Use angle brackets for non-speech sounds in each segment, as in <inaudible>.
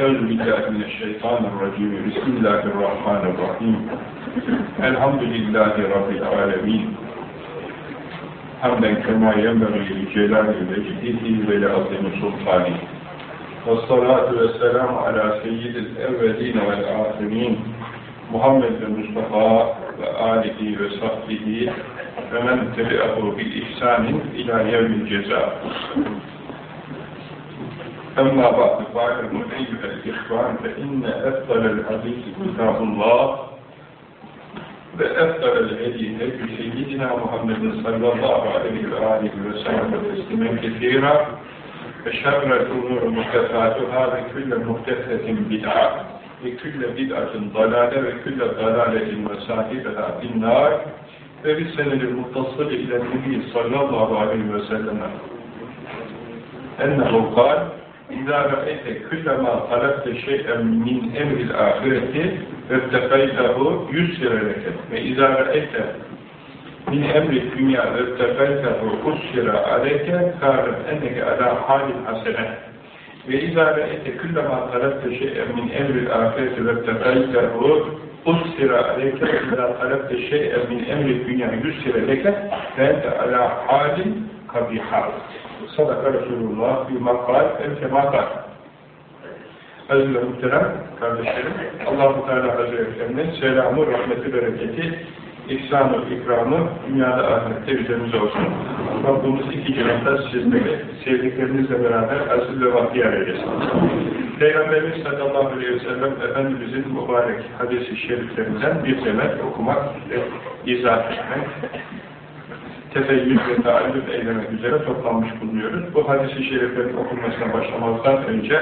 Euzu billahi mineşşeytanirracim. Bismillahirrahmanirrahim. Elhamdülillahi rabbil alamin. Hamden kema yenbagî li celâli vecidihi ve li azîmi sultâni. Vessalâtu vesselâmu alâ seyyidil evvelîne vel âhirîn. Muhammed ve Mustafa ve âlihi ve sahbihi ve men tebi'ahu bil ihsânin ilâ yevmil cezâ. أما بعد فاعلموا أيها الإخوان فإن أفضل الحديث كتاب الله. وأفضل الهدي هدي سيدنا محمد صلى الله عليه وآله وسلم تسليما كثيرا. وشر الأمور محدثاتها وكل محدثة بدعة وكل بدعة ضلالة وكل ضلالة وصاحبها في النار. وبالسند المتصل إلى النبي صلى الله عليه وسلم أنه قال إذا رأيت كلما طلبت شيئا من أمر الآخرة ارتقيته يسر لك وإذا رأيت من أمر الدنيا ارتقيته أسر عليك فاعلم أنك على حال حسنة وإذا رأيت كلما طلبت شيئا من أمر الآخرة ارتقيته أسر عليك وإذا طلبت شيئا من أمر الدنيا يسر لك فأنت على حال قبيحة Sadaka Resulullah bir makal, el kemakal. Aziz ve muhterem kardeşlerim, Allah-u Teala Hazretleri'nin selamı, rahmeti, bereketi, ihsan-ı, ikramı dünyada ahirette üzerimize olsun. Rabbimiz iki cihanda sizleri sevdiklerinizle beraber aziz ve bahtiyar eylesin. Peygamberimiz sallallahu aleyhi ve sellem Efendimizin mübarek hadis-i şeriflerinden bir demet okumak izah etmek, tefeyyüz ve taallüp eylemek üzere toplanmış bulunuyoruz. Bu hadis-i şeriflerin okunmasına başlamazdan önce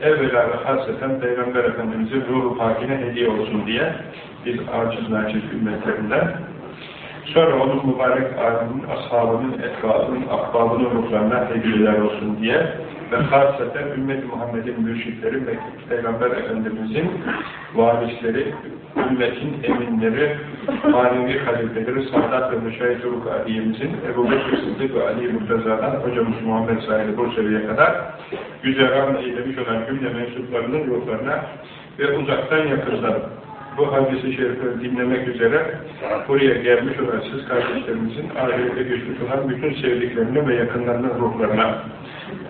evvela ve hasreten Peygamber Efendimiz'in ruhu pakine hediye olsun diye biz aciz naciz ümmetlerinden sonra onun mübarek âlinin, ashabının, etbabının, akbabının ruhlarına hediyeler olsun diye ve hasreten ümmet-i Muhammed'in mürşitleri Peygamber Efendimiz'in varisleri, ümmetin eminleri, manevi halifeleri, Sadat ve Müşahit Uruk Ali'imizin, Ebu Bekir Sıddık ve Ali Murtaza'dan hocamız Muhammed Sahil Bursa'ya kadar güzeran eylemiş olan cümle mensuplarının ruhlarına ve uzaktan yakından bu hadisi şerifleri dinlemek üzere buraya gelmiş olan siz kardeşlerimizin ahirete geçmiş olan bütün sevdiklerine ve yakınlarının ruhlarına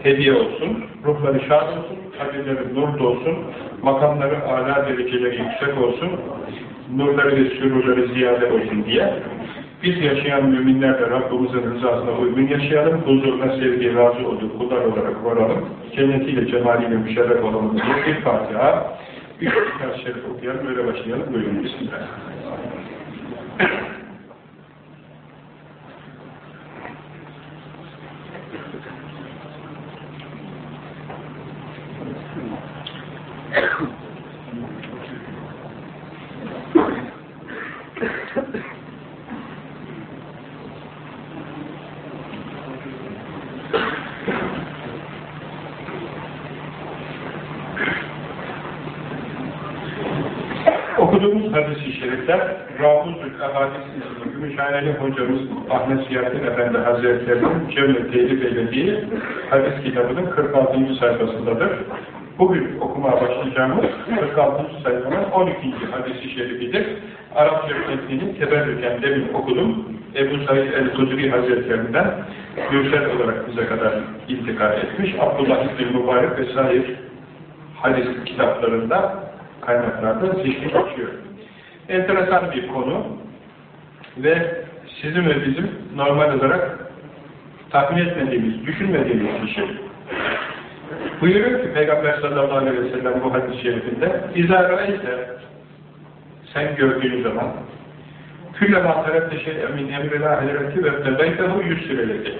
hediye olsun, ruhları şad olsun, kabirleri nur dolsun, makamları âlâ dereceleri yüksek olsun, nurları ve sürurları ziyade olsun diye biz yaşayan müminler de Rabbimizin rızasına uygun yaşayalım, huzuruna sevgi, razı olduğu kullar olarak varalım, cennetiyle, cemaliyle müşerref olalım diye bir Fatiha, bir Fatiha şerif okuyalım, öyle başlayalım. Buyurun Bismillah. Gümüşhaneli hocamız Ahmet Siyahattin Efendi Hazretleri'nin Cemil Telif eylediği hadis kitabının 46. sayfasındadır. Bugün okumaya başlayacağımız 46. sayfanın 12. hadis-i şerifidir. Arapça metnini teberrüken demin okudum. Ebu Said el-Kudri Hazretlerinden görsel olarak bize kadar intikal etmiş. Abdullah İbni Mübarek vesaire hadis kitaplarında kaynaklarda zihni açıyor. Enteresan bir konu ve sizin ve bizim normal olarak tahmin etmediğimiz, düşünmediğimiz bir şey. Buyuruyor ki Peygamber sallallahu aleyhi ve sellem bu hadis-i şerifinde İzâ ise sen gördüğün zaman küllema tarafte şey emin emril ahireti ve tebeytehu yüsüreledi.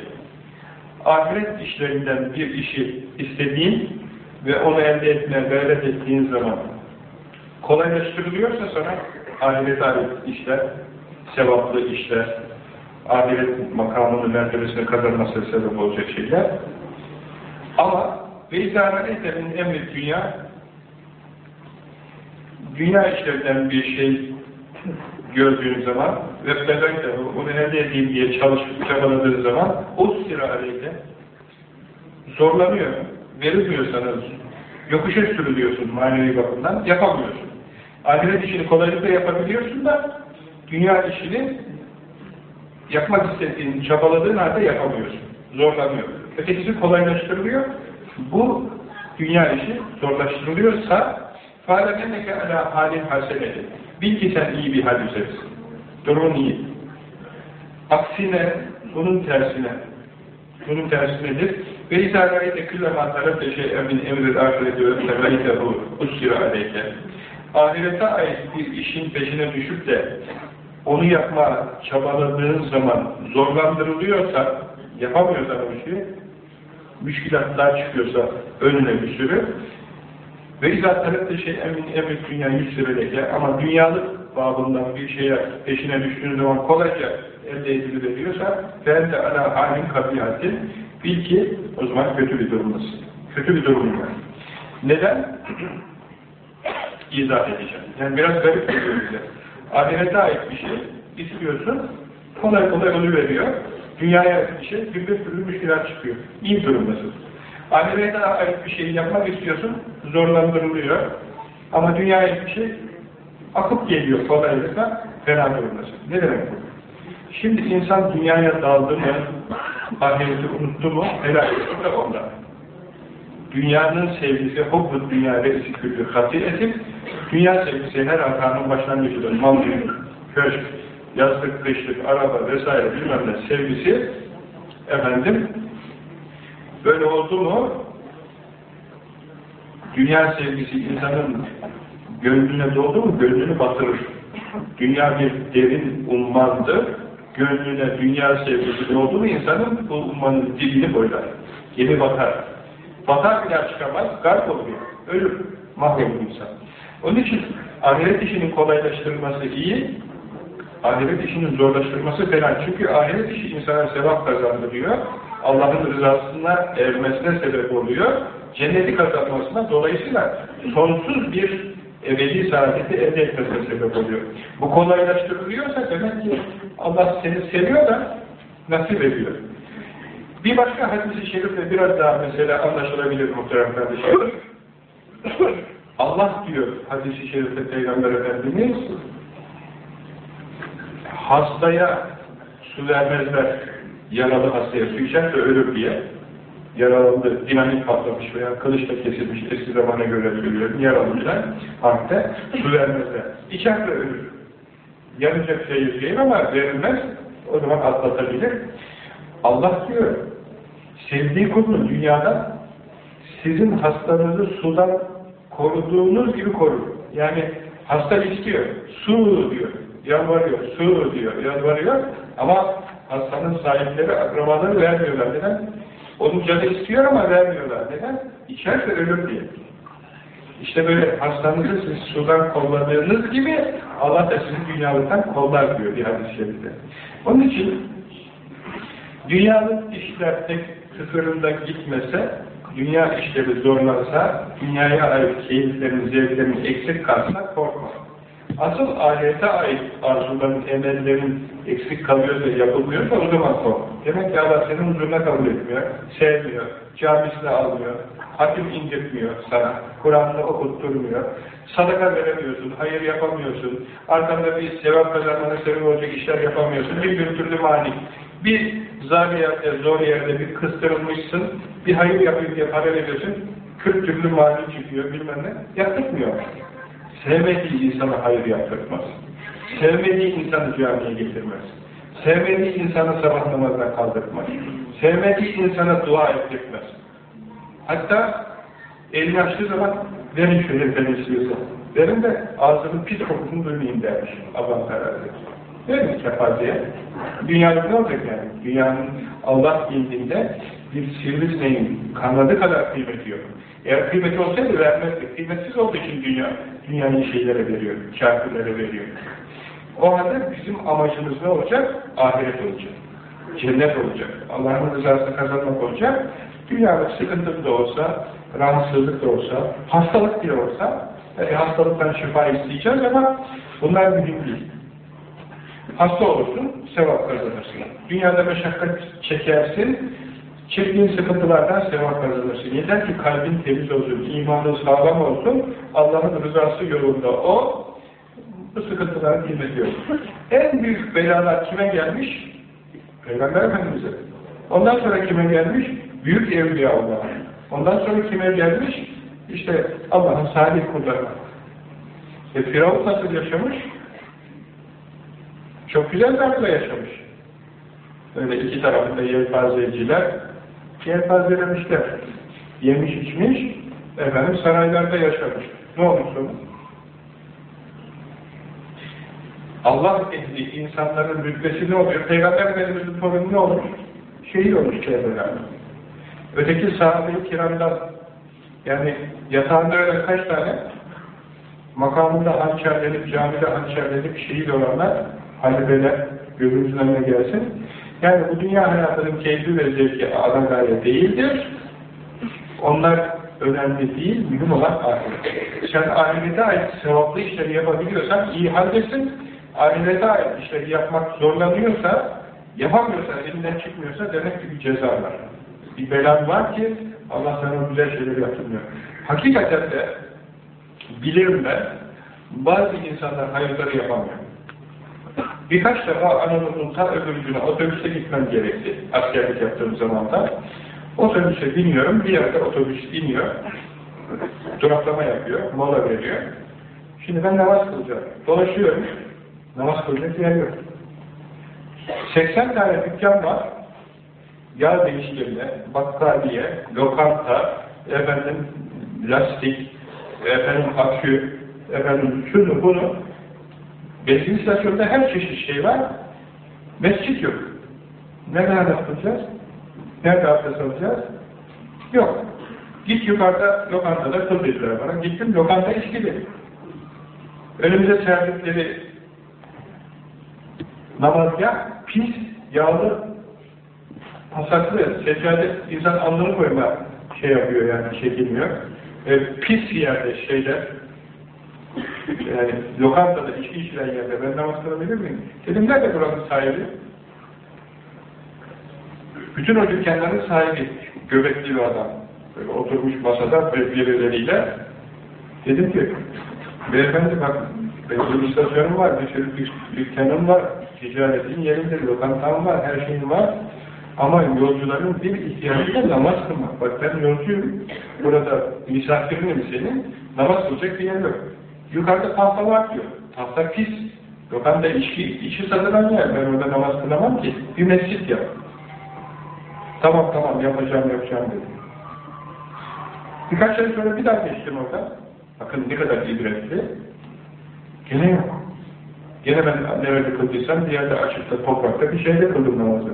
Ahiret işlerinden bir işi istediğin ve onu elde etmeye gayret ettiğin zaman kolaylaştırılıyorsa sana ahiret ait işler, sevaplı işler, ahiret makamını, mertebesine kazanmasına sebep olacak şeyler. Ama ve izâretenin emri dünya dünya işlerinden bir şey gördüğün zaman ve fedayte onu elde edeyim diye çalışıp çabaladığı zaman o sıra aleyhte zorlanıyor. Verilmiyor sana yokuşa sürülüyorsun manevi bakımdan, yapamıyorsun. Ahiret işini kolaylıkla yapabiliyorsun da dünya işini yapmak istediğin, çabaladığın halde yapamıyorsun. Zorlanıyor. Ötekisi kolaylaştırılıyor. Bu dünya işi zorlaştırılıyorsa فَاَلَمَنَّكَ عَلَى halin haseneti. Bil ki sen iyi bir hal üzeresin. Durumun iyi. Aksine, bunun tersine, bunun tersinedir. Ve izâ râite küllemâ tarafte şey'en min emril âhireti ve sevâitehu usira aleyke. Ahirete ait bir işin peşine düşüp de onu yapma çabaladığın zaman zorlandırılıyorsa, yapamıyorsan o işi, müşkilatlar çıkıyorsa önüne bir sürü ve talep şey emin emri dünya yüz liraleke ama dünyalık babından bir şeye peşine düştüğün zaman kolayca elde ediliveriyorsa ben de ala halin kabihatin bil ki o zaman kötü bir durumdasın. Kötü bir durum var. Neden? İzah edeceğim. Yani biraz garip bir durum. Ahirete ait bir şey istiyorsun, kolay kolay veriyor. Dünyaya ait bir şey, bir türlü müşkiler çıkıyor. İyi durumdasın. Ahirete ait bir şeyi yapmak istiyorsun, zorlandırılıyor. Ama dünyaya ait bir şey akıp geliyor kolaylıkla, fena durumdasın. Ne demek bu? Şimdi insan dünyaya daldı mı, ahireti unuttu mu, helal olsun da ondan. Dünyanın sevgisi, hubbu dünya reisi küllü hatiyetin, dünya sevgisi her hatanın başlangıcıdır. Mal köşk, yazlık, kışlık, araba vesaire bilmem ne sevgisi, efendim, böyle oldu mu, dünya sevgisi insanın gönlüne doldu mu, gönlünü batırır. Dünya bir derin ummandır, gönlüne dünya sevgisi doldu mu insanın bu ummanın dibini boylar, gemi batar. Batar bile çıkamaz, garp oluyor, ölür, mahvolur insan. Onun için ahiret işinin kolaylaştırılması iyi, ahiret işinin zorlaştırması falan. Çünkü ahiret işi insana sevap kazandırıyor, Allah'ın rızasına ermesine sebep oluyor, cenneti kazanmasına dolayısıyla sonsuz bir ebedi saadeti elde etmesine sebep oluyor. Bu kolaylaştırılıyorsa demek ki Allah seni seviyor da nasip ediyor. Bir başka hadis-i şerifle biraz daha mesela anlaşılabilir muhterem kardeşlerim. Allah diyor hadis-i şerifte Peygamber Efendimiz hastaya su vermezler yaralı hastaya su içer de ölür diye yaralandı, dinamik patlamış veya kılıçla kesilmiş eski zamana göre söylüyorum yaralılar harpte su vermezler. İçer de ölür. Yanacak şey değil ama verilmez o zaman atlatabilir. Allah diyor sevdiği kulunu dünyada sizin hastanızı sudan koruduğunuz gibi korur. Yani hasta istiyor. Su diyor. Yalvarıyor. Su diyor. Yalvarıyor. Ama hastanın sahipleri, akrabaları vermiyorlar. Neden? Onun canı istiyor ama vermiyorlar. Neden? İçerse ölür diye. İşte böyle hastanızı siz sudan kolladığınız gibi Allah da sizi dünyalıktan kollar diyor bir hadis-i. Onun için dünyalık işler tek sıfırında gitmese, dünya işleri zorlansa, dünyaya ait keyiflerin, zevklerin eksik kalsa korkma. Asıl ahirete ait arzuların, emellerin eksik kalıyorsa, yapılmıyorsa o zaman kork. Demek ki Allah senin huzuruna kabul etmiyor, sevmiyor, camisine almıyor, hakim indirtmiyor sana, Kur'an'da okutturmuyor, sadaka veremiyorsun, hayır yapamıyorsun, arkanda bir sevap kazanmana sebep olacak işler yapamıyorsun, bir türlü mani. Bir zaviyette, zor yerde bir kıstırılmışsın, bir hayır yapayım diye para veriyorsun, 40 türlü mani çıkıyor bilmem ne, yaptırmıyor. Sevmediği insana hayır yaptırmaz. Sevmediği insanı camiye getirmez. Sevmediği insanı sabah namazına kaldırmaz. Sevmediği insana dua ettirmez. Hatta elini açtığı zaman verin şöyle ben istiyorsa. Verin de ağzının pis kokusunu duymayayım dermiş. Allah kararı. Verin kefaziye. Dünyada ne olacak yani? Dünyanın Allah indinde bir sivrisineğin kanadı kadar kıymeti yok. Eğer kıymeti olsaydı vermezdi. Kıymetsiz olduğu için dünya, dünyanın şeylere veriyor, kafirlere veriyor. O halde bizim amacımız ne olacak? Ahiret olacak. Cennet olacak. Allah'ın rızasını kazanmak olacak. Dünyada sıkıntı da olsa, rahatsızlık da olsa, hastalık bile olsa, e, hastalıktan şifa isteyeceğiz ama bunlar mühim değil. Hasta olursun, sevap kazanırsın. Dünyada meşakkat çekersin, Çektiğin sıkıntılardan sevap kazanırsın. Yeter ki kalbin temiz olsun, imanın sağlam olsun, Allah'ın rızası yolunda o, bu sıkıntıları bilmediyor. En büyük belalar kime gelmiş? Peygamber Efendimiz'e. Ondan sonra kime gelmiş? Büyük evliya Allah'a. Ondan sonra kime gelmiş? İşte Allah'ın salih kullarına. E Firavun nasıl yaşamış? Çok güzel tarzda yaşamış. Öyle iki tarafında yelpazeciler yelpazelemişler. Yemiş içmiş, efendim saraylarda yaşamış. Ne olmuş sonu? Allah ehli insanların rütbesi ne oluyor? Peygamber Efendimiz'in torunu ne olmuş? Şehit olmuş çevrelerden. Öteki sahabe-i kiramdan yani yatağında öyle kaç tane makamında hançerlenip, camide hançerlenip şehit olanlar halibeler gözümüzün önüne gelsin. Yani bu dünya hayatının keyfi ve zevki ana gaye değildir. Onlar önemli değil, mühim olan ahiret. Sen ahirete ait sevaplı işleri yapabiliyorsan iyi haldesin. Ahirete ait işleri yapmak zorlanıyorsa, yapamıyorsa, elinden çıkmıyorsa demek ki bir ceza var. Bir belan var ki Allah sana güzel şeyleri yaptırmıyor. Hakikaten de bilirim ben, bazı insanlar hayırları yapamıyor. Birkaç defa Anadolu'nun ta öbür günü otobüse gitmem gerekti. Askerlik yaptığım zamanda. Otobüse biniyorum, bir yerde otobüs iniyor. Duraklama yapıyor, mola veriyor. Şimdi ben namaz kılacağım. Dolaşıyorum. Namaz kılacak yer yok. 80 tane dükkan var. Yağ değiştirme, bakkaliye, lokanta, efendim lastik, efendim akü, efendim şunu bunu Benzin istasyonunda her çeşit şey var. Mescit yok. Nerede yapacağız? Nerede abdest alacağız? Yok. Git yukarıda lokantada kıl dediler bana. Gittim lokanta içkili. Önümüze serdikleri namazgah pis, yağlı, pasaklı, seccade insan alnını koyma şey yapıyor yani çekilmiyor. E, pis yerde şeyler, yani lokantada içki içilen yerde ben namaz kılabilir miyim? Dedim nerede buranın sahibi? Bütün o dükkanların sahibi, göbekli bir adam. Böyle oturmuş masada birileriyle. Dedim ki, beyefendi bak, benim istasyonum var, bir sürü dükkanım var, ticaretin yerinde, lokantam var, her şeyim var. Ama yolcuların bir ihtiyacı da namaz kılmak. Bak ben yolcuyum, burada misafirinim senin, namaz kılacak bir yer yok. Yukarıda tahta var diyor. Tahta pis. Lokanda içki, içi satılan yer. Ben orada namaz kılamam ki. Bir mescit yap. Tamam tamam yapacağım yapacağım dedim. Birkaç ay sonra bir daha geçtim orada. Bakın ne kadar ibretli. Gene yok. Gene ben nerede kıldıysam bir yerde açıkta toprakta bir şeyde kıldım namazı.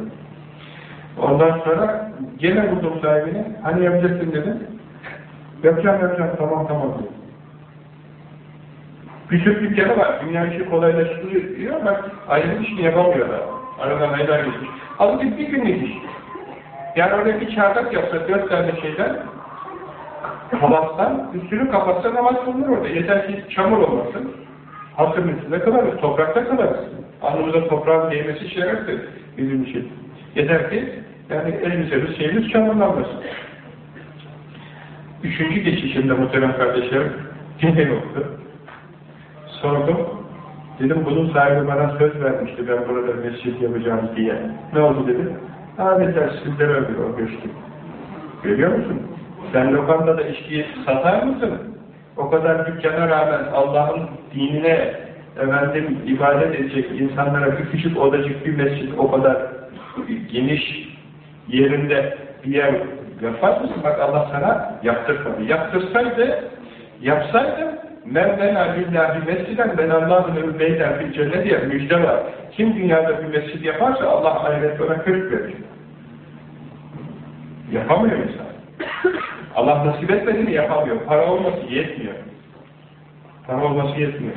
Ondan sonra gene buldum sahibini. Hani yapacaksın dedim. Yapacağım yapacağım tamam tamam dedim. Sürü dükkanı var. Dünya işi kolaylaştırıyor ama aynı işini yapamıyorlar. Aradan aylar geçmiş. Halbuki bir günlük iş. Yani orada bir çardak yapsa dört tane şeyden kapatsan, üstünü kapatsa namaz kılınır orada. Yeter ki çamur olmasın. Hasırın üstünde kalarız, toprakta kalarız. Alnımıza toprağın değmesi şereftir bizim için. Yeter ki yani elbisemiz, şeyimiz çamurlanmasın. Üçüncü geçişimde muhterem kardeşlerim yine yoktu. Sordum. Dedim bunun sahibi bana söz vermişti ben burada mescit yapacağım diye. Ne oldu dedim. Adeta sizlere göçtü. Görüyor musun? Sen lokantada içkiyi satar mısın? O kadar dükkana rağmen Allah'ın dinine efendim ibadet edecek insanlara bir küçük odacık bir mescit o kadar geniş yerinde bir yer yapar mısın? Bak Allah sana yaptırmadı. Yaptırsaydı, yapsaydı Men bena lillahi mesciden ben Allah'ın beyden fil cennet diye müjde var. Kim dünyada bir mescid yaparsa Allah ahiret ona kırk verir. Yapamıyor insan. Allah nasip etmedi mi yapamıyor. Para olması yetmiyor. Para olması yetmiyor.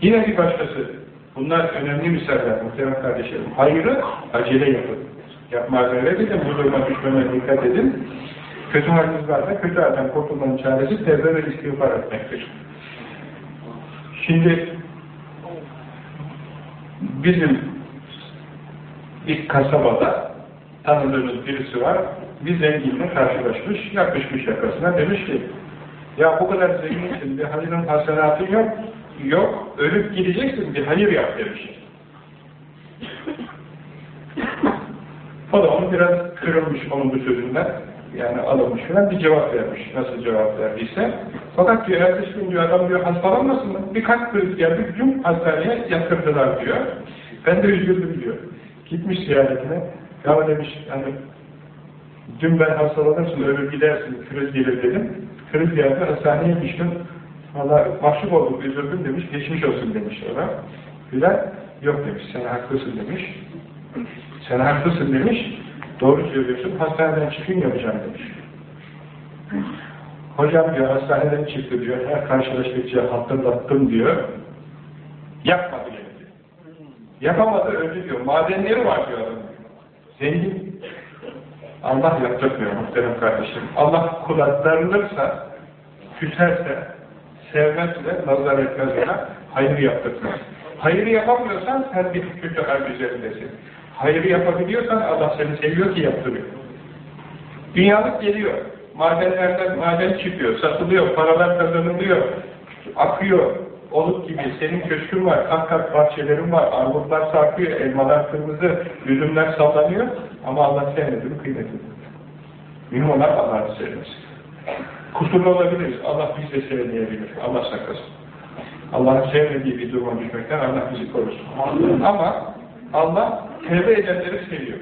Yine bir başkası. Bunlar önemli misaller muhtemelen kardeşlerim. Hayrı acele yapın. Yapmaz öyle dedim. Bu duruma düşmeme dikkat edin. Kötü haliniz varsa kötü halden kurtulmanın çaresi tevbe ve istiğfar etmektir. Şimdi bizim bir kasabada tanıdığımız birisi var. bir zenginle karşılaşmış, yakışmış yakasına demiş ki ya bu kadar zenginsin, bir hayırın hasenatın yok, yok, ölüp gideceksin, bir hayır yap demiş. O da onu biraz kırılmış onun bu sözünden. Yani alınmış falan bir cevap vermiş. Nasıl cevap verdiyse. Fakat diyor, ertesi gün diyor, adam diyor, hastalanmasın mı? Bir kalp krizi geldi, bütün hastaneye yatırdılar diyor. Ben de üzüldüm diyor. Gitmiş ziyaretine. Ya demiş, hani dün ben hastalanırsın, öyle gidersin, kriz gelir dedim. Kriz geldi, hastaneye düştüm. Valla mahcup oldum, üzüldüm demiş, geçmiş olsun demiş ona. Bilal, yok demiş, sen haklısın demiş. Sen haklısın demiş. Doğru söylüyorsun. Hastaneden çıkın yapacağım demiş. Hocam diyor hastaneden çıktı diyor. Her karşılaştıkça hatırlattım diyor. Yapmadı geldi. Yapamadı öldü diyor. Madenleri var diyor adam. Zengin. Allah yaptırmıyor muhterem kardeşim. Allah kula darılırsa, küserse, sevmezse, nazar etmez ona, hayır yaptırmaz. Hayır yapamıyorsan sen bir kötü hal üzerindesin. Hayrı yapabiliyorsan Allah seni seviyor ki yaptırıyor. Dünyalık geliyor. Madenlerden maden çıkıyor, satılıyor, paralar kazanılıyor, akıyor. Oluk gibi senin köşkün var, kat kat bahçelerin var, armutlar sarkıyor, elmalar kırmızı, üzümler sallanıyor ama Allah sevmediğini kıymetini. Mühim olan Allah'ı sevmesi. Kusurlu olabiliriz, Allah bizi de sevmeyebilir, Allah saklasın. Allah'ın sevmediği bir duruma düşmekten Allah bizi korusun. Ama Allah tevbe edenleri seviyor.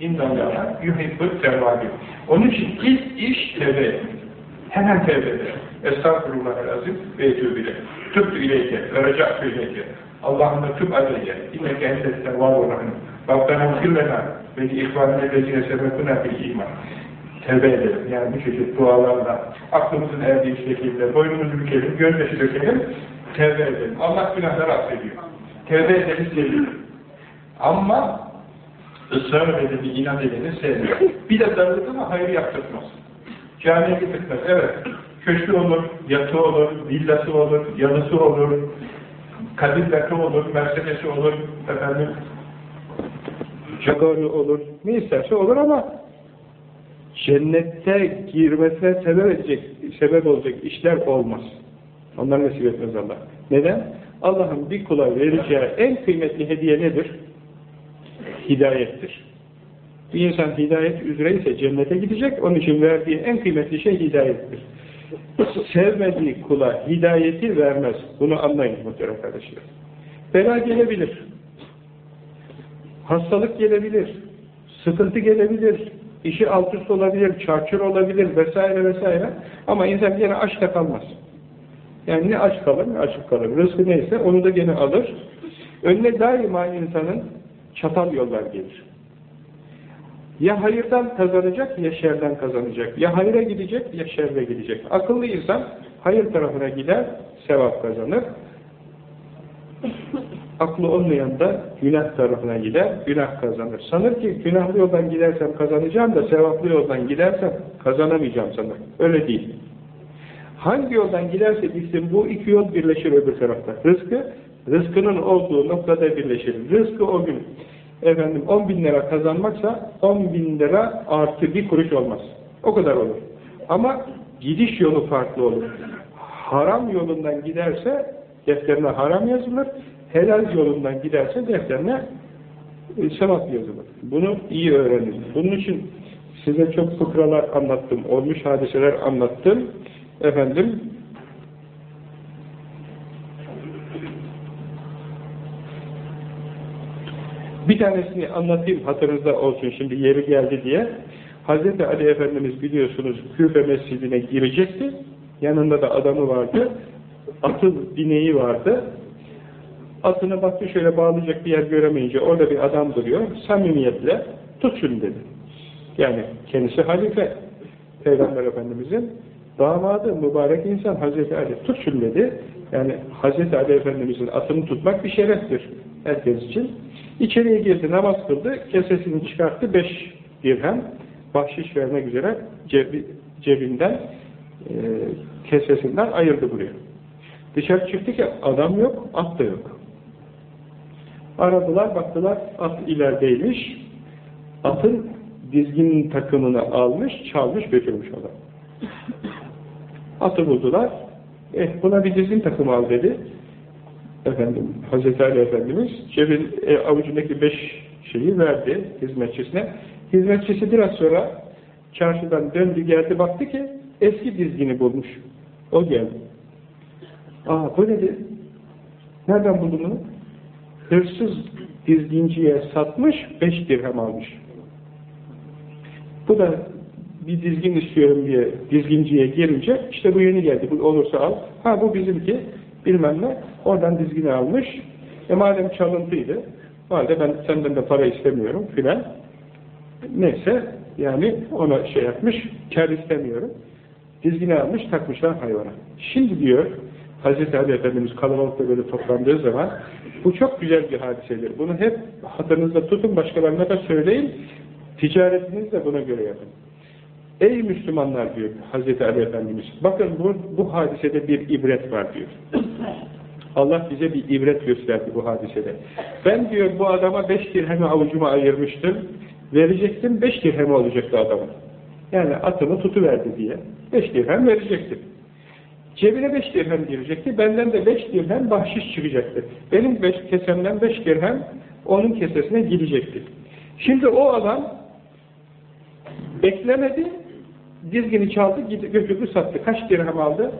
İnnallâhe yuhibbut tevvâbi. Onun için ilk iş tevbe. Hemen tevbe eder. Estağfirullahel-azim ve etûbile. Tübtü ileyke reca'tü ileyke. Allahümme tüb aleyye. İnneke entet tevvâbu rahim. Rabbena firlena ve ihvanine lezine sebebuna bil iman. Tevbe edelim. Yani bu çeşit dualarla, aklımızın erdiği şekilde, boynumuzu bükelim, gözyaşı dökelim, tevbe edelim. Allah günahları affediyor. Tevbe seviyor. Ama ısrar edeni, inat edeni sevmiyor. Bir de darlık ama hayır yaptırmaz. Camiye gitmez. Evet. Köşkü olur, yatı olur, villası olur, yanısı olur, kadillakı olur, mercedesi olur, efendim, jagarı olur, ne isterse olur ama cennette girmesine sebep edecek, sebep olacak işler olmaz. Onlar nasip etmez Allah. Neden? Allah'ın bir kula vereceği en kıymetli hediye nedir? Hidayettir. Bir insan hidayet üzere ise cennete gidecek, onun için verdiği en kıymetli şey hidayettir. Sevmediği kula hidayeti vermez. Bunu anlayın muhterem kardeşler. Bela gelebilir. Hastalık gelebilir. Sıkıntı gelebilir. işi alt üst olabilir, çarçur olabilir vesaire vesaire. Ama insan yine aç da kalmaz. Yani ne aç kalır ne açık kalır. Rızkı neyse onu da gene alır. Önüne daima insanın çatal yollar gelir. Ya hayırdan kazanacak ya şerden kazanacak. Ya hayra gidecek ya şerre gidecek. Akıllı insan hayır tarafına gider, sevap kazanır. Aklı olmayan da günah tarafına gider, günah kazanır. Sanır ki günahlı yoldan gidersem kazanacağım da sevaplı yoldan gidersem kazanamayacağım sanır. Öyle değil. Hangi yoldan giderse gitsin bu iki yol birleşir öbür tarafta. Rızkı Rızkının olduğu noktada birleşir. Rızkı o gün efendim 10 bin lira kazanmaksa 10 bin lira artı bir kuruş olmaz. O kadar olur. Ama gidiş yolu farklı olur. Haram yolundan giderse defterine haram yazılır. Helal yolundan giderse defterine e, sevap yazılır. Bunu iyi öğrenin. Bunun için size çok fıkralar anlattım. Olmuş hadiseler anlattım. Efendim Bir tanesini anlatayım hatırınızda olsun şimdi yeri geldi diye. Hz. Ali Efendimiz biliyorsunuz Küfe Mescidine girecekti. Yanında da adamı vardı. Atı bineği vardı. Atına baktı şöyle bağlayacak bir yer göremeyince orada bir adam duruyor. Samimiyetle tut şunu dedi. Yani kendisi halife Peygamber Efendimizin damadı, mübarek insan Hazreti Ali tut şunu dedi. Yani Hazreti Ali Efendimizin atını tutmak bir şereftir herkes için. İçeriye girdi, namaz kıldı, kesesini çıkarttı, beş dirhem bahşiş vermek üzere cebi, cebinden, e, kesesinden ayırdı buraya. Dışarı çıktı ki adam yok, at da yok. Aradılar, baktılar, at ilerideymiş. Atın dizgin takımını almış, çalmış, götürmüş adam. Atı buldular. Eh buna bir dizgin takımı al dedi. Efendim, Hazreti Ali Efendimiz cebin e, avucundaki beş şeyi verdi hizmetçisine. Hizmetçisi biraz sonra çarşıdan döndü geldi baktı ki eski dizgini bulmuş. O geldi. Aa bu nedir? Nereden buldun bunu? Hırsız dizginciye satmış, beş dirhem almış. Bu da bir dizgin istiyorum diye dizginciye girince, işte bu yeni geldi, bu olursa al. Ha bu bizimki, bilmem ne, oradan dizgini almış. E madem çalıntıydı, halde ben senden de para istemiyorum filan. Neyse, yani ona şey yapmış, kar istemiyorum. Dizgini almış, takmışlar hayvana. Şimdi diyor, Hz. Ali Efendimiz kalabalıkta böyle toplandığı zaman, bu çok güzel bir hadisedir. Bunu hep hatırınızda tutun, başkalarına da söyleyin, ticaretinizi de buna göre yapın. Ey Müslümanlar diyor Hz. Ali Efendimiz, bakın bu, bu hadisede bir ibret var diyor. Allah bize bir ibret gösterdi bu hadisede. Ben diyor bu adama beş dirhemi avucuma ayırmıştım, verecektim, beş dirhemi olacaktı adamın. Yani atımı tutuverdi diye. Beş dirhem verecektim. Cebine beş dirhem girecekti, benden de beş dirhem bahşiş çıkacaktı. Benim beş, kesemden beş dirhem onun kesesine gidecekti. Şimdi o adam beklemedi, dizgini çaldı, götürdü sattı. Kaç dirhem aldı?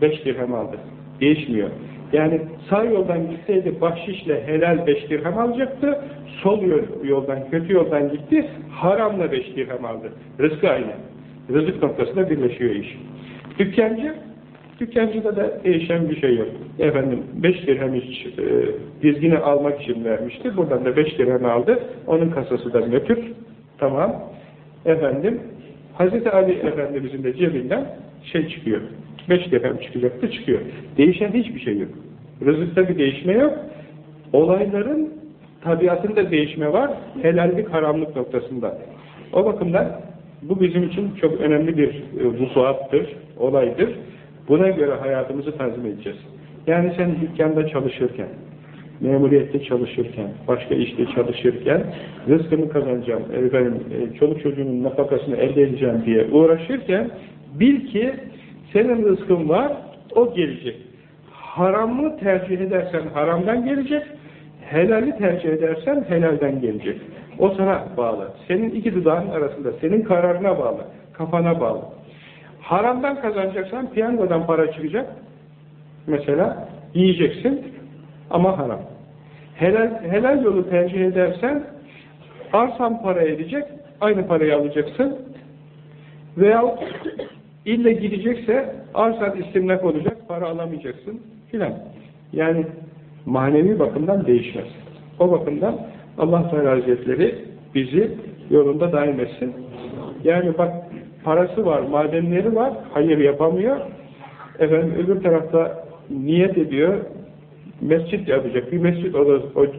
Beş dirhem aldı. Değişmiyor. Yani sağ yoldan gitseydi bahşişle helal beş dirhem alacaktı, sol yoldan, kötü yoldan gitti, haramla beş dirhem aldı. Rızkı aynı. Rızık noktasında birleşiyor iş. Dükkancı, dükkancıda da değişen bir şey yok. Efendim, beş dirhem hiç e, dizgini almak için vermişti, buradan da beş dirhem aldı, onun kasası da nötr, tamam. Efendim, Hz. Ali Efendimizin de cebinden şey çıkıyor, beş dirhem çıkacaktı, çıkıyor. Değişen hiçbir şey yok. Rızıkta bir değişme yok. Olayların tabiatında değişme var, helallik, haramlık noktasında. O bakımdan bu bizim için çok önemli bir e, vukuattır, olaydır. Buna göre hayatımızı tanzim edeceğiz. Yani sen dükkanda çalışırken, memuriyette çalışırken, başka işte çalışırken, rızkımı kazanacağım, efendim, e, çoluk çocuğunun nafakasını elde edeceğim diye uğraşırken, bil ki senin rızkın var, o gelecek. Haramı tercih edersen haramdan gelecek, helali tercih edersen helalden gelecek. O sana bağlı. Senin iki dudağın arasında, senin kararına bağlı, kafana bağlı. Haramdan kazanacaksan piyangodan para çıkacak. Mesela yiyeceksin ama haram. Helal, helal yolu tercih edersen arsan para edecek, aynı parayı alacaksın. Veya ille gidecekse arsan istimlak olacak, para alamayacaksın filan. Yani manevi bakımdan değişmez. O bakımdan Allah Teala bizi yolunda daim etsin. Yani bak parası var, madenleri var, hayır yapamıyor. Efendim öbür tarafta niyet ediyor, mescit yapacak, bir mescit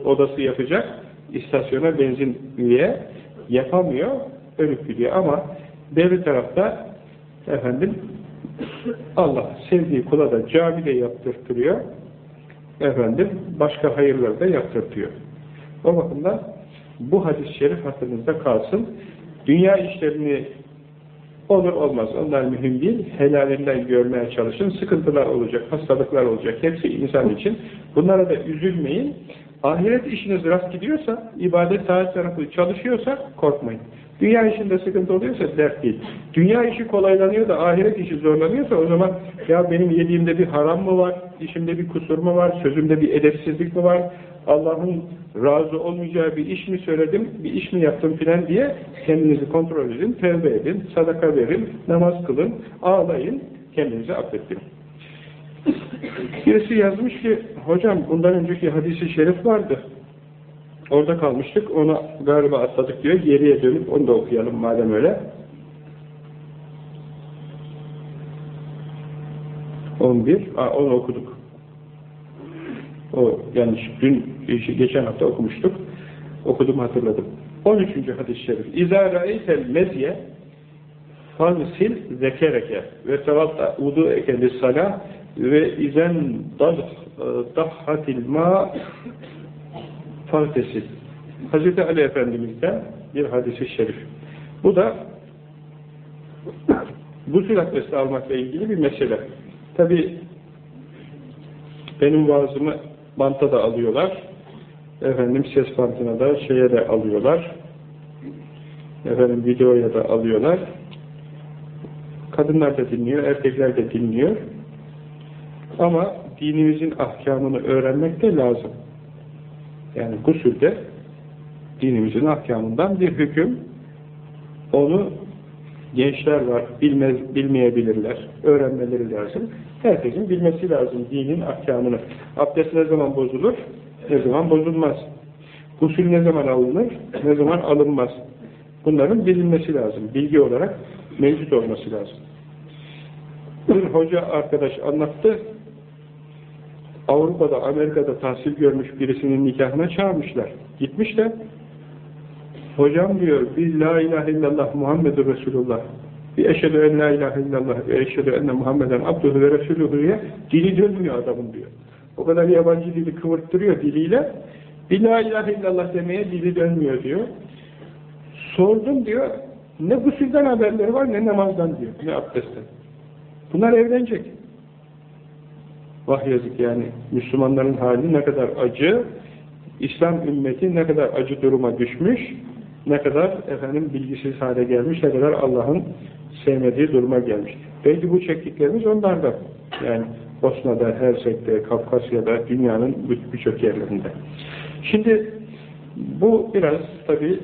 odası, yapacak, istasyona benzin üye yapamıyor, ölüp gidiyor ama bir tarafta efendim Allah sevdiği kula da cami de yaptırtıyor, efendim başka hayırları da yaptırtıyor. O bakımdan bu hadis-i şerif hatırınızda kalsın. Dünya işlerini olur olmaz. Onlar mühim değil. Helalinden görmeye çalışın. Sıkıntılar olacak, hastalıklar olacak. Hepsi insan için. Bunlara da üzülmeyin. Ahiret işiniz rast gidiyorsa, ibadet saat tarafı çalışıyorsa korkmayın. Dünya işinde sıkıntı oluyorsa dert değil. Dünya işi kolaylanıyor da ahiret işi zorlanıyorsa o zaman ya benim yediğimde bir haram mı var, işimde bir kusur mu var, sözümde bir edepsizlik mi var, Allah'ın razı olmayacağı bir iş mi söyledim, bir iş mi yaptım filan diye kendinizi kontrol edin, tevbe edin, sadaka verin, namaz kılın, ağlayın, kendinizi affettin. Birisi yazmış ki, hocam bundan önceki hadisi şerif vardı. Orada kalmıştık, onu galiba atladık diyor, geriye dönüp onu da okuyalım madem öyle. On bir, onu okuduk. O yanlış, dün, geçen hafta okumuştuk. Okudum hatırladım. 13. hadis-i şerif. İzâ râeytel mezye fansil zekereke ve tevatta udu ekeli salah ve izen dahhatil ma fartesil. Hz. Ali Efendimiz'den bir hadis-i şerif. Bu da gusül abdesti almakla ilgili bir mesele. Tabi benim vaazımı banta da alıyorlar. Efendim ses bantına da şeye de alıyorlar. Efendim videoya da alıyorlar. Kadınlar da dinliyor, erkekler de dinliyor. Ama dinimizin ahkamını öğrenmek de lazım. Yani gusülde dinimizin ahkamından bir hüküm. Onu gençler var, bilmez, bilmeyebilirler. Öğrenmeleri lazım. Herkesin bilmesi lazım dinin ahkamını. Abdest ne zaman bozulur? Ne zaman bozulmaz? Gusül ne zaman alınır? Ne zaman alınmaz? Bunların bilinmesi lazım. Bilgi olarak mevcut olması lazım. Bir hoca arkadaş anlattı. Avrupa'da, Amerika'da tahsil görmüş birisinin nikahına çağırmışlar. Gitmiş de hocam diyor bir la ilahe illallah Muhammedur Resulullah bir eşhedü en la ilahe illallah ve eşhedü enne Muhammeden abduhu ve resuluhu diye dili dönmüyor adamın diyor. O kadar yabancı dili kıvırttırıyor diliyle bir la ilahe illallah demeye dili dönmüyor diyor. Sordum diyor ne gusülden haberleri var ne namazdan diyor ne abdestten. Bunlar evlenecek. Vah yazık yani Müslümanların hali ne kadar acı, İslam ümmeti ne kadar acı duruma düşmüş, ne kadar efendim bilgisiz hale gelmiş, ne kadar Allah'ın sevmediği duruma gelmiş. Belki bu çektiklerimiz onlardan. Yani Bosna'da, Hersek'te, Kafkasya'da, dünyanın birçok yerlerinde. Şimdi bu biraz tabi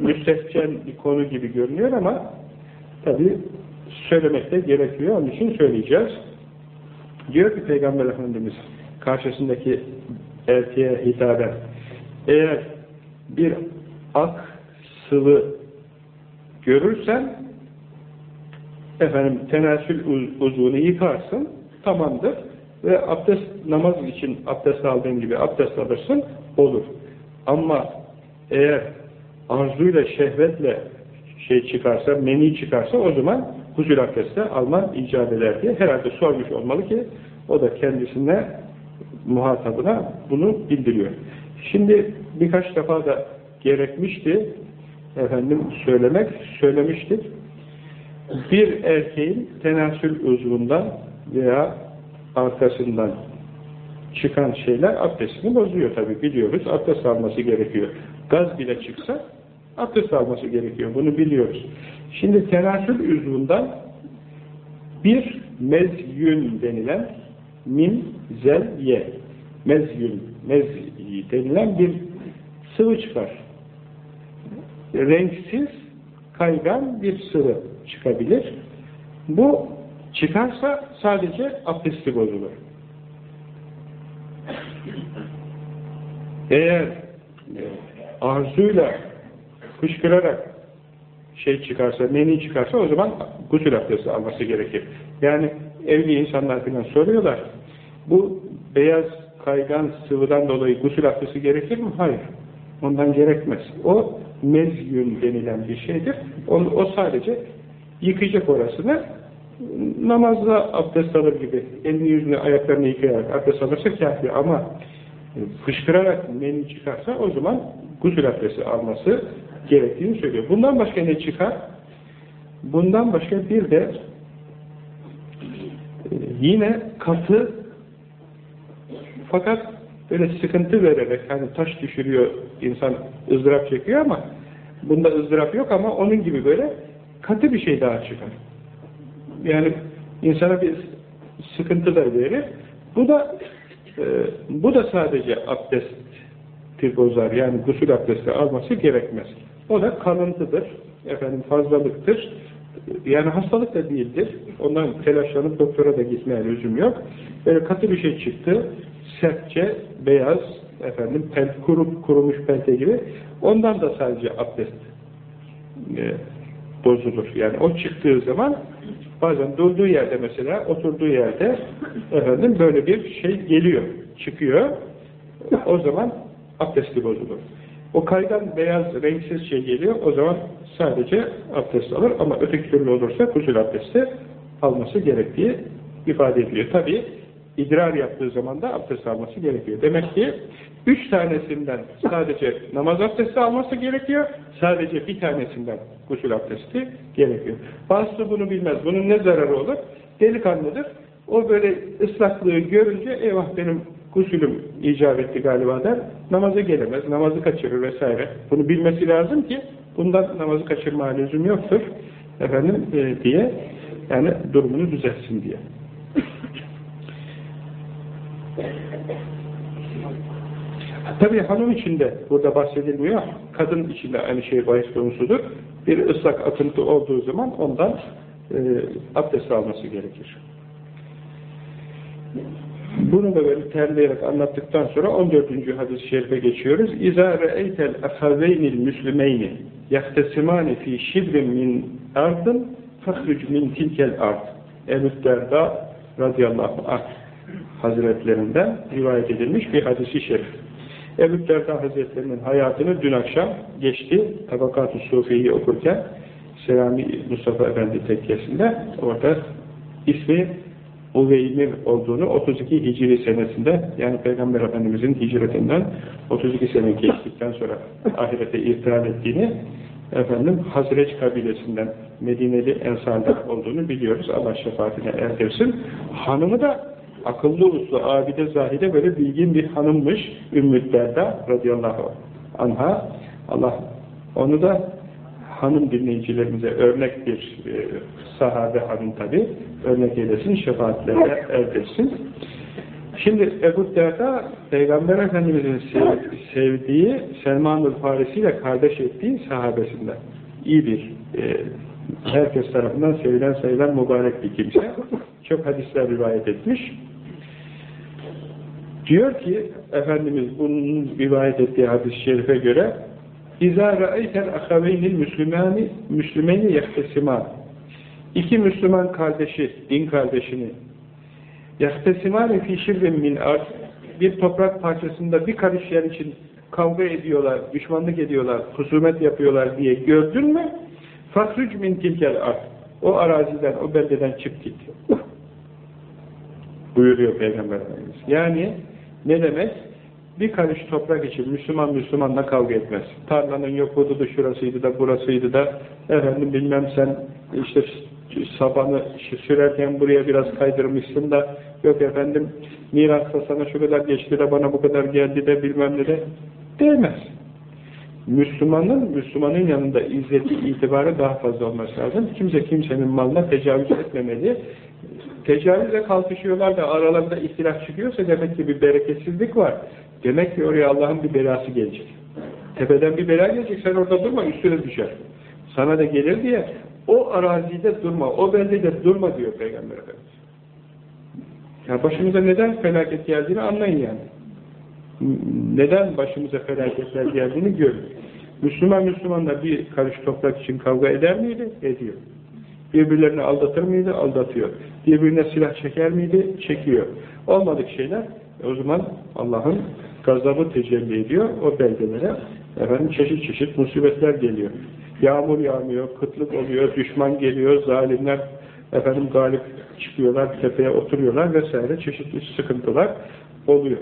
müstehcen bir konu gibi görünüyor ama tabi söylemek de gerekiyor. Onun için söyleyeceğiz. Diyor ki Peygamber Efendimiz karşısındaki erkeğe hitaben eğer bir ak sıvı görürsen efendim tenasül uz uzvunu yıkarsın tamamdır ve abdest namaz için abdest aldığın gibi abdest alırsın olur. Ama eğer arzuyla şehvetle şey çıkarsa, meni çıkarsa o zaman huzur abdesti alman icap eder diye herhalde sormuş olmalı ki o da kendisine muhatabına bunu bildiriyor. Şimdi birkaç defa da gerekmişti efendim söylemek, söylemiştik. Bir erkeğin tenasül uzvundan veya arkasından çıkan şeyler abdestini bozuyor tabi biliyoruz. Abdest alması gerekiyor. Gaz bile çıksa abdest alması gerekiyor. Bunu biliyoruz. Şimdi tenasül uzvundan bir mezyün denilen min zel ye mezyün mezyi denilen bir sıvı çıkar. Renksiz kaygan bir sıvı çıkabilir. Bu çıkarsa sadece abdesti bozulur. Eğer e, arzuyla fışkırarak şey çıkarsa, meni çıkarsa o zaman gusül abdesti alması gerekir. Yani evli insanlar falan soruyorlar. Bu beyaz kaygan sıvıdan dolayı gusül abdesti gerekir mi? Hayır. Ondan gerekmez. O mezyün denilen bir şeydir. O, o sadece yıkayacak orasını namazda abdest alır gibi elini yüzünü ayaklarını yıkayarak abdest alırsa kafi ama fışkırarak meni çıkarsa o zaman gusül abdesti alması gerektiğini söylüyor. Bundan başka ne çıkar? Bundan başka bir de e, yine katı fakat böyle sıkıntı vererek hani taş düşürüyor insan ızdırap çekiyor ama bunda ızdırap yok ama onun gibi böyle katı bir şey daha çıkar. Yani insana bir sıkıntı da verir. Bu da e, bu da sadece abdesti bozar. Yani gusül abdesti alması gerekmez. O da kalıntıdır. Efendim fazlalıktır. Yani hastalık da değildir. Ondan telaşlanıp doktora da gitmeye lüzum yok. Böyle katı bir şey çıktı. Sertçe, beyaz, efendim pelt, kurup kurumuş pelte gibi. Ondan da sadece abdest e, bozulur. Yani o çıktığı zaman bazen durduğu yerde mesela oturduğu yerde efendim böyle bir şey geliyor, çıkıyor. O zaman abdesti bozulur. O kaygan beyaz renksiz şey geliyor, o zaman sadece abdest alır ama öteki türlü olursa gusül abdesti alması gerektiği ifade ediliyor. Tabi idrar yaptığı zaman da abdest alması gerekiyor. Demek ki üç tanesinden sadece namaz abdesti alması gerekiyor, sadece bir tanesinden gusül abdesti gerekiyor. Bazısı bunu bilmez. Bunun ne zararı olur? Delikanlıdır. O böyle ıslaklığı görünce eyvah benim gusülüm icap etti galiba der. Namaza gelemez, namazı kaçırır vesaire. Bunu bilmesi lazım ki bundan namazı kaçırma lüzum yoktur. Efendim e, diye yani durumunu düzeltsin diye. Tabii hanım içinde burada bahsedilmiyor. Kadın içinde aynı şey bahis konusudur. Bir ıslak akıntı olduğu zaman ondan e, abdest alması gerekir. Bunu da böyle terleyerek anlattıktan sonra 14. hadis-i şerife geçiyoruz. İzâ re'eytel efhaveynil müslümeyni yahtesimâni fî şibrin min ardın fahruc min tilkel ard. Ebu Derda radıyallahu anh hazretlerinden rivayet edilmiş bir hadisi şerif. Ebu Derda hazretlerinin hayatını dün akşam geçti. Tabakat-ı Sufi'yi okurken Selami Mustafa Efendi tekkesinde orada ismi Uveymir olduğunu 32 Hicri senesinde yani Peygamber Efendimizin hicretinden 32 sene geçtikten sonra ahirete irtihal ettiğini efendim Hazreç kabilesinden Medineli Ensar'dan olduğunu biliyoruz. Allah şefaatine erdirsin. Hanımı da akıllı uslu, abide zahide böyle bilgin bir hanımmış Ümmü Derda radıyallahu anha. Allah onu da hanım dinleyicilerimize örnek bir e, sahabe hanım tabi örnek eylesin, şefaatlerine erdirsin. Şimdi Ebu Derda Peygamber Efendimiz'in sev, sevdiği Selman-ül Farisi ile kardeş ettiği sahabesinden. iyi bir e, herkes tarafından sevilen sayılan mübarek bir kimse. Çok hadisler rivayet etmiş. Diyor ki Efendimiz bunun rivayet ettiği hadis-i şerife göre İzâ ra'eytel akhaveynil müslümâni müslümeni yehtesimâ İki Müslüman kardeşi, din kardeşini yehtesimâni fî şirrin min ard bir toprak parçasında bir karış yer için kavga ediyorlar, düşmanlık ediyorlar, husumet yapıyorlar diye gördün mü? Fakruc min tilkel ard. O araziden, o beldeden çık git. Buyuruyor Peygamber Efendimiz. Yani ne demek? Bir karış toprak için Müslüman Müslümanla kavga etmez. Tarlanın yok hududu şurasıydı da burasıydı da efendim bilmem sen işte sabanı sürerken buraya biraz kaydırmışsın da yok efendim mirasta sana şu kadar geçti de bana bu kadar geldi de bilmem ne de değmez. Müslümanın, Müslümanın yanında izzeti, itibarı daha fazla olması lazım. Kimse kimsenin malına tecavüz etmemeli. Tecavüzle kalkışıyorlar da aralarında ihtilaf çıkıyorsa demek ki bir bereketsizlik var. Demek ki oraya Allah'ın bir belası gelecek. Tepeden bir bela gelecek, sen orada durma, üstüne düşer. Sana da gelir diye o arazide durma, o beldede durma diyor Peygamber Efendimiz. Ya başımıza neden felaket geldiğini anlayın yani. Neden başımıza felaketler geldiğini görün. Müslüman Müslümanla bir karış toprak için kavga eder miydi? Ediyor. Birbirlerini aldatır mıydı? Aldatıyor. Birbirine silah çeker miydi? Çekiyor. Olmadık şeyler o zaman Allah'ın gazabı tecelli ediyor o belgelere. Efendim çeşit çeşit musibetler geliyor. Yağmur yağmıyor, kıtlık oluyor, düşman geliyor, zalimler efendim galip çıkıyorlar, tepeye oturuyorlar vesaire çeşitli sıkıntılar oluyor.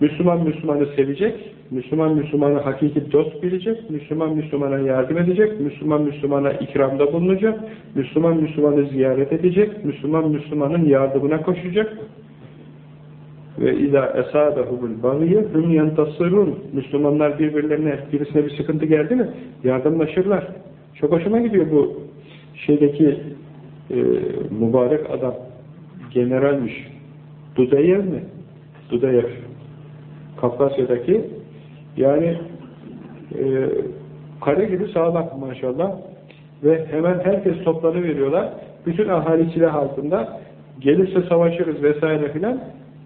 Müslüman Müslümanı sevecek, Müslüman Müslümanı hakiki dost bilecek, Müslüman Müslümana yardım edecek, Müslüman Müslümana ikramda bulunacak, Müslüman Müslümanı ziyaret edecek, Müslüman Müslümanın yardımına koşacak. Ve izâ esâbehumul bagîye hum yentasırûn. Müslümanlar birbirlerine, birisine bir sıkıntı geldi mi yardımlaşırlar. Çok hoşuma gidiyor bu şeydeki e, mübarek adam generalmiş. Dudayev mi? Dudayev. Kafkasya'daki yani e, kare gibi sağlam maşallah ve hemen herkes toplanı veriyorlar. Bütün ahali silah altında gelirse savaşırız vesaire filan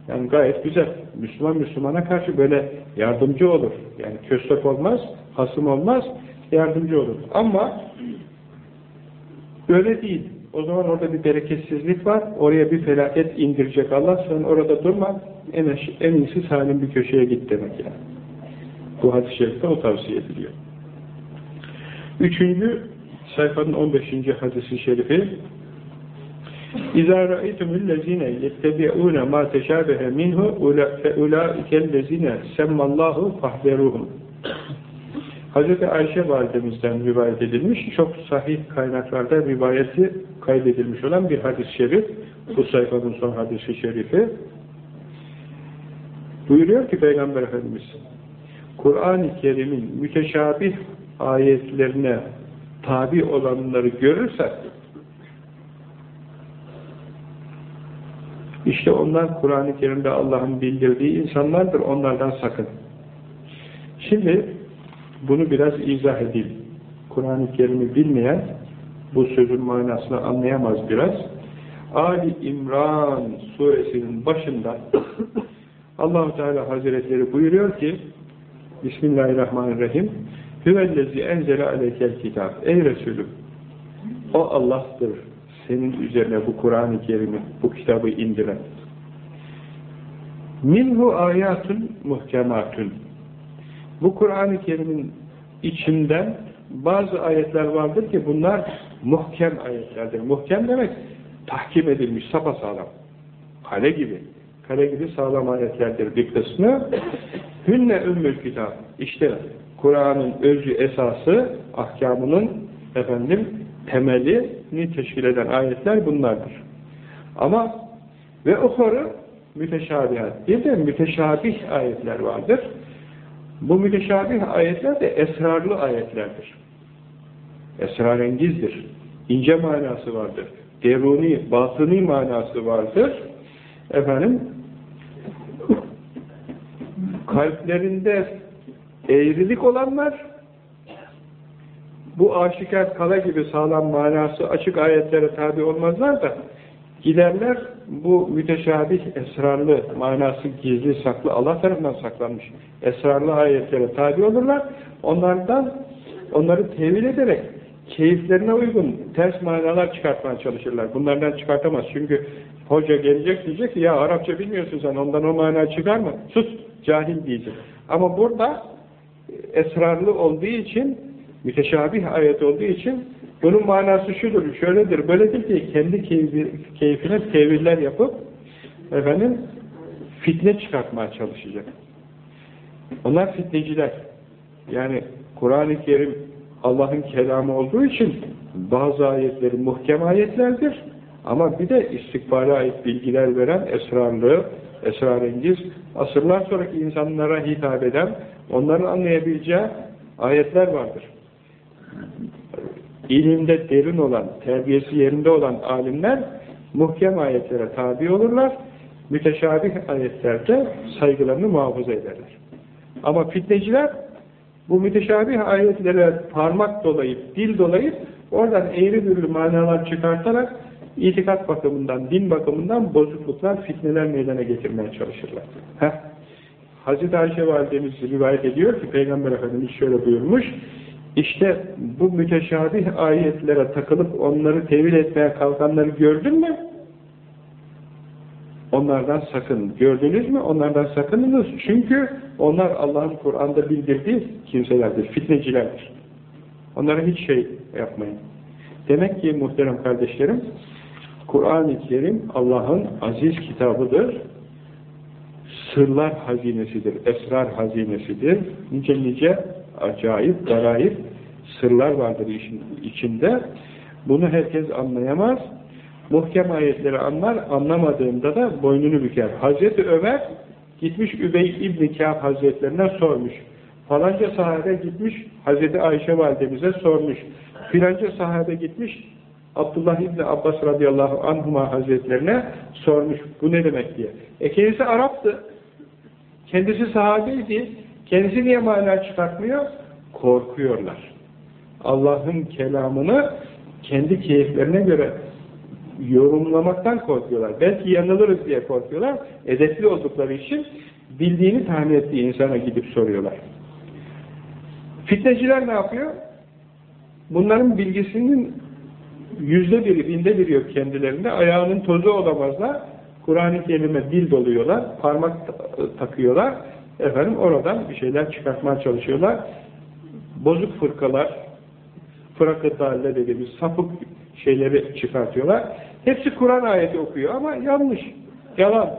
yani gayet güzel. Müslüman Müslümana karşı böyle yardımcı olur. Yani köstek olmaz, hasım olmaz, yardımcı olur. Ama böyle değil. O zaman orada bir bereketsizlik var. Oraya bir felaket indirecek Allah. Sen orada durma. En, en iyisi salim bir köşeye git demek yani. Bu hadis-i şerifte o tavsiye ediliyor. Üçüncü sayfanın 15. hadisi şerifi اِذَا رَأَيْتُمُ الَّذ۪ينَ يَتَّبِعُونَ مَا تَشَابَهَ مِنْهُ فَاُولَٰئِكَ الَّذ۪ينَ سَمَّ اللّٰهُ فَحْبَرُوهُمْ Hz. Ayşe validemizden rivayet edilmiş, çok sahih kaynaklarda rivayeti kaydedilmiş olan bir hadis-i şerif, bu sayfanın son hadisi şerifi. Buyuruyor ki Peygamber Efendimiz, Kur'an-ı Kerim'in müteşabih ayetlerine tabi olanları görürsek, işte onlar Kur'an-ı Kerim'de Allah'ın bildirdiği insanlardır, onlardan sakın. Şimdi bunu biraz izah edeyim. Kur'an-ı Kerim'i bilmeyen bu sözün manasını anlayamaz biraz. Ali İmran suresinin başında <coughs> Allahu Teala Hazretleri buyuruyor ki Bismillahirrahmanirrahim Hüvellezi enzele aleykel kitap Ey Resulüm O Allah'tır senin üzerine bu Kur'an-ı Kerim'i, bu kitabı indiren. Minhu ayatun muhkematun bu Kur'an-ı Kerim'in içinden bazı ayetler vardır ki bunlar muhkem ayetlerdir. Muhkem demek tahkim edilmiş, sapasağlam. Kale gibi. Kale gibi sağlam ayetlerdir bir kısmı. Hünne ümmül kitap. İşte Kur'an'ın özü esası, ahkamının efendim temelini teşkil eden ayetler bunlardır. Ama ve ukarı müteşabihat. Bir de müteşabih ayetler vardır. Bu müteşabih ayetler de esrarlı ayetlerdir. Esrarengizdir. İnce manası vardır. Deruni, batıni manası vardır. Efendim, kalplerinde eğrilik olanlar, bu aşikar kala gibi sağlam manası açık ayetlere tabi olmazlar da, giderler bu müteşabih, esrarlı, manası gizli, saklı, Allah tarafından saklanmış esrarlı ayetlere tabi olurlar. Onlardan, onları tevil ederek keyiflerine uygun ters manalar çıkartmaya çalışırlar. Bunlardan çıkartamaz. Çünkü hoca gelecek diyecek ki ya Arapça bilmiyorsun sen ondan o mana çıkar mı? Sus cahil diyecek. Ama burada esrarlı olduğu için müteşabih ayet olduğu için bunun manası şudur, şöyledir, böyledir diye kendi keyfi, keyfine teviller yapıp efendim fitne çıkartmaya çalışacak. Onlar fitneciler. Yani Kur'an-ı Kerim Allah'ın kelamı olduğu için bazı ayetleri muhkem ayetlerdir. Ama bir de istikbale ait bilgiler veren esrarlı, esrarengiz, asırlar sonraki insanlara hitap eden, onların anlayabileceği ayetler vardır ilimde derin olan, terbiyesi yerinde olan alimler muhkem ayetlere tabi olurlar, müteşabih ayetlerde saygılarını muhafaza ederler. Ama fitneciler bu müteşabih ayetlere parmak dolayıp, dil dolayıp oradan eğri bürülü manalar çıkartarak itikat bakımından, din bakımından bozukluklar, fitneler meydana getirmeye çalışırlar. Heh. Hazreti Ayşe validemiz rivayet ediyor ki Peygamber Efendimiz şöyle buyurmuş işte bu müteşabih ayetlere takılıp onları tevil etmeye kalkanları gördün mü? Onlardan sakın. Gördünüz mü? Onlardan sakınınız. Çünkü onlar Allah'ın Kur'an'da bildirdiği kimselerdir, fitnecilerdir. Onlara hiç şey yapmayın. Demek ki muhterem kardeşlerim, Kur'an-ı Kerim Allah'ın aziz kitabıdır. Sırlar hazinesidir, esrar hazinesidir. Nice nice acayip, garayip sırlar vardır işin içinde. Bunu herkes anlayamaz. Muhkem ayetleri anlar, anlamadığında da boynunu büker. Hazreti Ömer gitmiş Übey İbni Kâb Hazretlerine sormuş. Falanca sahabe gitmiş Hazreti Ayşe validemize sormuş. Filanca sahabe gitmiş Abdullah İbni Abbas radıyallahu anhuma hazretlerine sormuş. Bu ne demek diye. E kendisi Arap'tı. Kendisi sahabeydi. Kendisi niye mana çıkartmıyor? Korkuyorlar. Allah'ın kelamını kendi keyiflerine göre yorumlamaktan korkuyorlar. Belki yanılırız diye korkuyorlar. Edepli oldukları için bildiğini tahmin ettiği insana gidip soruyorlar. Fitneciler ne yapıyor? Bunların bilgisinin yüzde biri, binde biri yok kendilerinde. Ayağının tozu olamazlar. Kur'an-ı Kerim'e dil doluyorlar, parmak takıyorlar. Efendim oradan bir şeyler çıkartmaya çalışıyorlar. Bozuk fırkalar, fırakı dalle dediğimiz sapık şeyleri çıkartıyorlar. Hepsi Kur'an ayeti okuyor ama yanlış, yalan.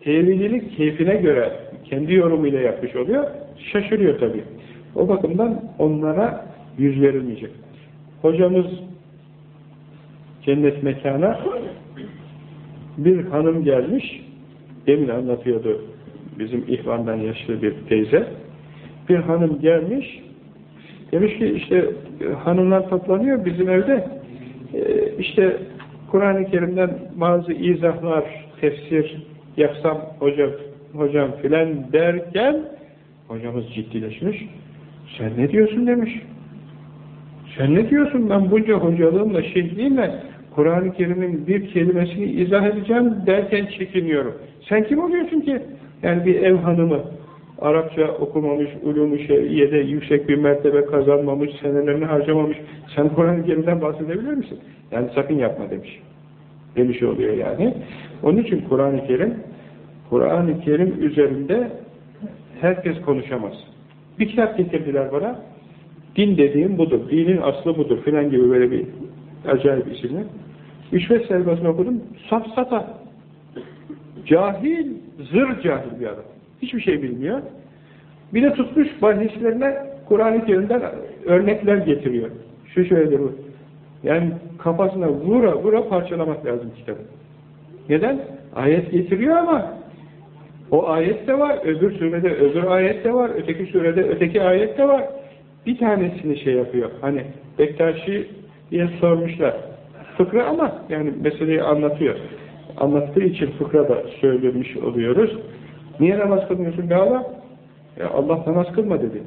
Tevilini keyfine göre kendi yorumuyla yapmış oluyor. Şaşırıyor tabii. O bakımdan onlara yüz verilmeyecek. Hocamız cennet mekana bir hanım gelmiş, demin anlatıyordu bizim ihvandan yaşlı bir teyze. Bir hanım gelmiş, demiş ki işte hanımlar toplanıyor bizim evde, ee, işte Kur'an-ı Kerim'den bazı izahlar, tefsir yapsam hocam, hocam filan derken hocamız ciddileşmiş. Sen ne diyorsun demiş. Sen ne diyorsun ben bunca hocalığımla, şeyhliğimle Kur'an-ı Kerim'in bir kelimesini izah edeceğim derken çekiniyorum. Sen kim oluyorsun ki? Yani bir ev hanımı, Arapça okumamış, ulumu şeriyede yüksek bir mertebe kazanmamış, senelerini harcamamış. Sen Kur'an-ı Kerim'den bahsedebilir misin? Yani sakın yapma demiş. Demiş oluyor yani. Onun için Kur'an-ı Kerim, Kur'an-ı Kerim üzerinde herkes konuşamaz. Bir kitap getirdiler bana. Din dediğim budur. Dinin aslı budur filan gibi böyle bir acayip isimler. Üç beş sayfasını okudum. Safsata. Cahil, zır cahil bir adam. Hiçbir şey bilmiyor. Bir de tutmuş bahislerine Kur'an-ı Kerim'den örnekler getiriyor. Şu şöyle bu. Yani kafasına vura vura parçalamak lazım kitabı. Neden? Ayet getiriyor ama o ayet de var, öbür surede öbür ayet de var, öteki surede öteki ayet de var. Bir tanesini şey yapıyor. Hani Bektaşi diye sormuşlar. Fıkra ama yani meseleyi anlatıyor. Anlattığı için fıkra da söylemiş oluyoruz. Niye namaz kılmıyorsun Allah? Ya Allah namaz kılma dedi.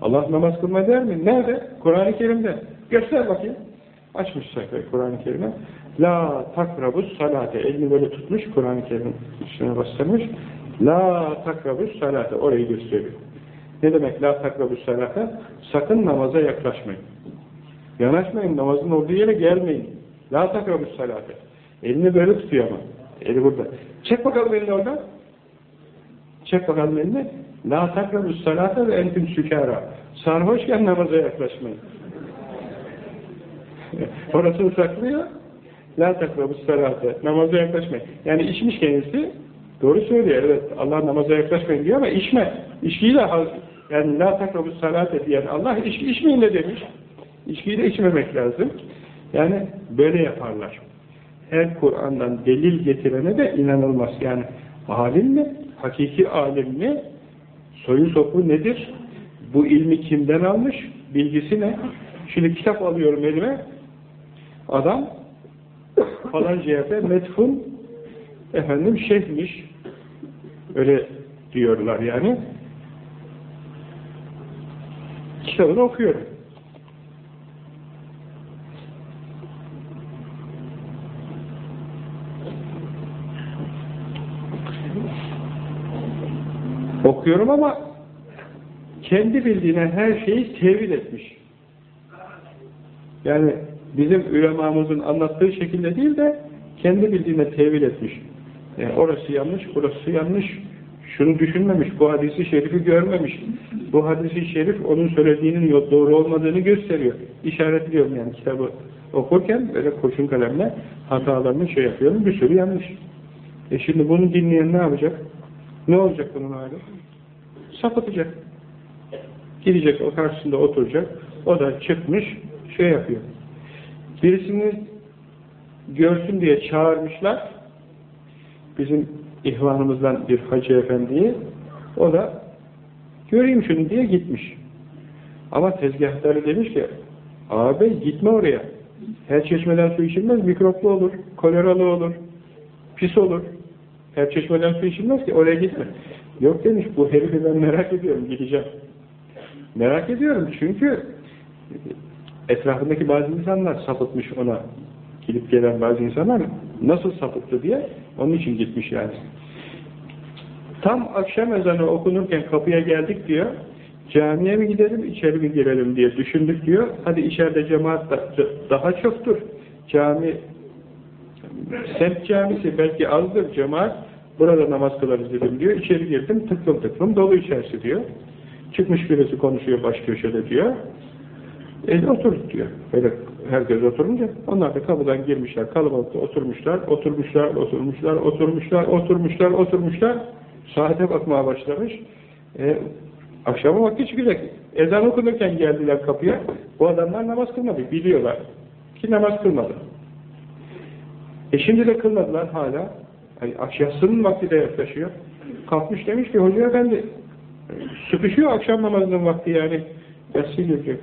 Allah namaz kılma der mi? Nerede? Kur'an-ı Kerim'de. Göster bakayım. Açmış sayfayı Kur'an-ı Kerim'e. La takrabus salate. Elini böyle tutmuş Kur'an-ı Kerim'in üstüne bastırmış. La takrabus salate. Orayı gösteriyor. Ne demek la takrabus salate? Sakın namaza yaklaşmayın. Yanaşmayın. Namazın olduğu yere gelmeyin. La takrabus salate. Elini böyle tutuyor ama. Eli burada. Çek bakalım elini oradan. Çek bakalım elini. La takrabus salate ve entüm sükara. Sarhoşken namaza yaklaşmayın. <laughs> Orasını saklıyor. La takrabus salate. Namaza yaklaşmayın. Yani içmiş kendisi. Doğru söylüyor. Evet Allah namaza yaklaşmayın diyor ama içme. İçkiyi de yani la takrabus salate diyen Allah içki içmeyin de demiş. İçkiyi de içmemek lazım. Yani böyle yaparlar. Her Kur'an'dan delil getirene de inanılmaz. Yani alim mi? Hakiki alim mi? Soyu sopu nedir? Bu ilmi kimden almış? Bilgisi ne? Şimdi kitap alıyorum elime. Adam falan yerde metfun efendim şeyhmiş. Öyle diyorlar yani. Kitabını okuyorum. Okuyorum ama kendi bildiğine her şeyi tevil etmiş. Yani bizim ülemamızın anlattığı şekilde değil de kendi bildiğine tevil etmiş. Yani orası yanlış, burası yanlış. Şunu düşünmemiş, bu hadisi şerifi görmemiş. Bu hadisi şerif onun söylediğinin doğru olmadığını gösteriyor. İşaretliyorum yani kitabı okurken böyle kurşun kalemle hatalarını şey yapıyorum. Bir sürü yanlış. E şimdi bunu dinleyen ne yapacak? Ne olacak bunun hali? Sapıtacak. Gidecek, o karşısında oturacak. O da çıkmış, şey yapıyor. Birisini görsün diye çağırmışlar. Bizim ihvanımızdan bir hacı efendiyi. O da göreyim şunu diye gitmiş. Ama tezgahları demiş ki abi gitme oraya. Her çeşmeden su içilmez, mikroplu olur, koleralı olur, pis olur. Her çeşmeden su içilmez ki oraya gitme. Yok demiş bu herifi ben merak ediyorum gideceğim. Merak ediyorum çünkü etrafındaki bazı insanlar sapıtmış ona gidip gelen bazı insanlar nasıl sapıttı diye onun için gitmiş yani. Tam akşam ezanı okunurken kapıya geldik diyor. Camiye mi gidelim, içeri mi girelim diye düşündük diyor. Hadi içeride cemaat da, daha çoktur. Cami semt camisi belki azdır cemaat. Burada namaz kılarız dedim diyor. İçeri girdim tıklım tıklım dolu içerisi diyor. Çıkmış birisi konuşuyor baş köşede diyor. El oturduk diyor. Böyle herkes oturunca onlar da kapıdan girmişler, kalabalıkta oturmuşlar, oturmuşlar, oturmuşlar, oturmuşlar, oturmuşlar, oturmuşlar. Saate bakmaya başlamış. E, akşama vakti çıkacak. Ezan okunurken geldiler kapıya. Bu adamlar namaz kılmadı. Biliyorlar ki namaz kılmadı. E şimdi de kılmadılar hala. Yani yatsının vakti de yaklaşıyor. Kalkmış demiş ki Hoca Efendi sıkışıyor akşam namazının vakti yani. Yatsı girecek.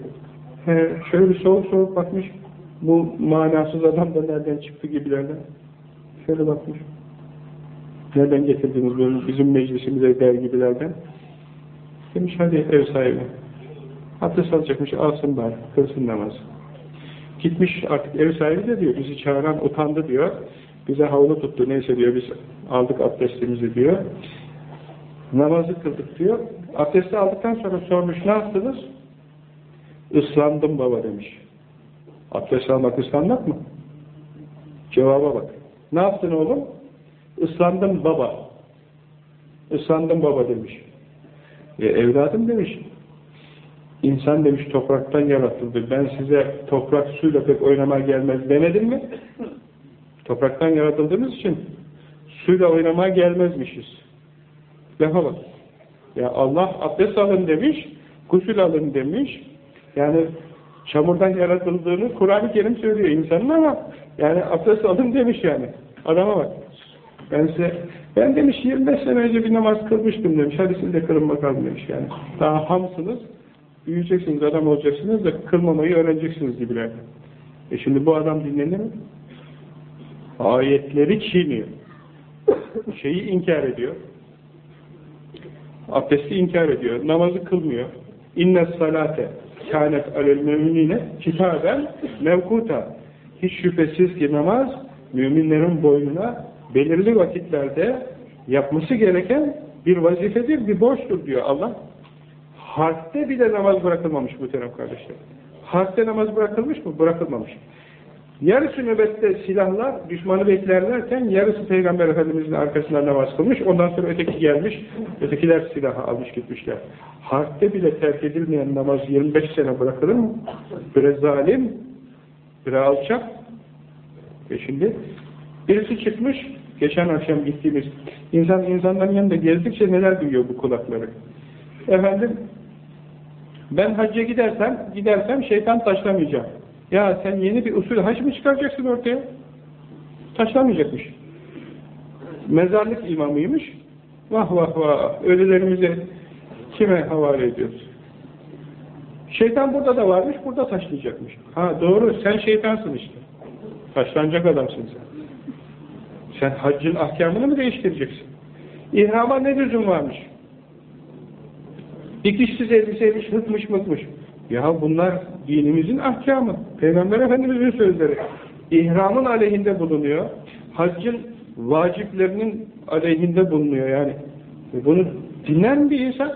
Şöyle bir soğuk soğuk bakmış. Bu manasız adam da nereden çıktı gibilerden. Şöyle bakmış. Nereden getirdiniz bunu bizim meclisimize der gibilerden. Demiş hadi ev sahibi. Abdest alacakmış alsın bari. Kılsın namazı. Gitmiş artık ev sahibi de diyor. Bizi çağıran utandı diyor. Bize havlu tuttu. Neyse diyor biz aldık abdestimizi diyor. Namazı kıldık diyor. Abdesti aldıktan sonra sormuş ne yaptınız? Islandım baba demiş. Abdest almak ıslanmak mı? Cevaba bak. Ne yaptın oğlum? Islandım baba. Islandım baba demiş. E, evladım demiş. İnsan demiş topraktan yaratıldı. Ben size toprak suyla pek oynamaya gelmez demedim mi? Topraktan yaratıldığımız için suyla oynamaya gelmezmişiz. Lafa bak. Ya Allah abdest alın demiş, gusül alın demiş. Yani çamurdan yaratıldığını Kur'an-ı Kerim söylüyor insanın ama yani abdest alın demiş yani. Adama bak. Ben size, ben demiş 25 sene önce bir namaz kılmıştım demiş. Hadi siz de kılın bakalım demiş yani. Daha hamsınız, büyüyeceksiniz, adam olacaksınız da kılmamayı öğreneceksiniz gibiler. E şimdi bu adam dinlenir mi? Ayetleri çiğniyor. Şeyi inkar ediyor. Abdesti inkar ediyor. Namazı kılmıyor. İnne salate kânet alel müminine kitaben mevkuta. Hiç şüphesiz ki namaz müminlerin boynuna belirli vakitlerde yapması gereken bir vazifedir, bir borçtur diyor Allah. Harpte bile namaz bırakılmamış bu muhterem kardeşler. Harpte namaz bırakılmış mı? Bırakılmamış. Yarısı nöbette silahlar düşmanı beklerlerken yarısı Peygamber Efendimiz'in arkasından namaz kılmış. Ondan sonra öteki gelmiş. Ötekiler silahı almış gitmişler. Harpte bile terk edilmeyen namaz 25 sene bırakılır mı? Biraz zalim, biraz alçak. Ve şimdi birisi çıkmış. Geçen akşam gittiğimiz insan insanların yanında gezdikçe neler duyuyor bu kulakları. Efendim ben hacca gidersem gidersem şeytan taşlamayacağım. Ya sen yeni bir usul hac mı çıkaracaksın ortaya? Taşlamayacakmış. Mezarlık imamıymış. Vah vah vah. Ölülerimizi kime havale ediyoruz? Şeytan burada da varmış, burada taşlayacakmış. Ha doğru, sen şeytansın işte. Taşlanacak adamsın sen. Sen haccın ahkamını mı değiştireceksin? İhrama ne lüzum varmış? Dikişsiz elbiseymiş, hıkmış mıkmış. Ya bunlar dinimizin ahkamı. Peygamber Efendimiz'in sözleri. İhramın aleyhinde bulunuyor. Haccın vaciplerinin aleyhinde bulunuyor yani. E bunu dinler bir insan?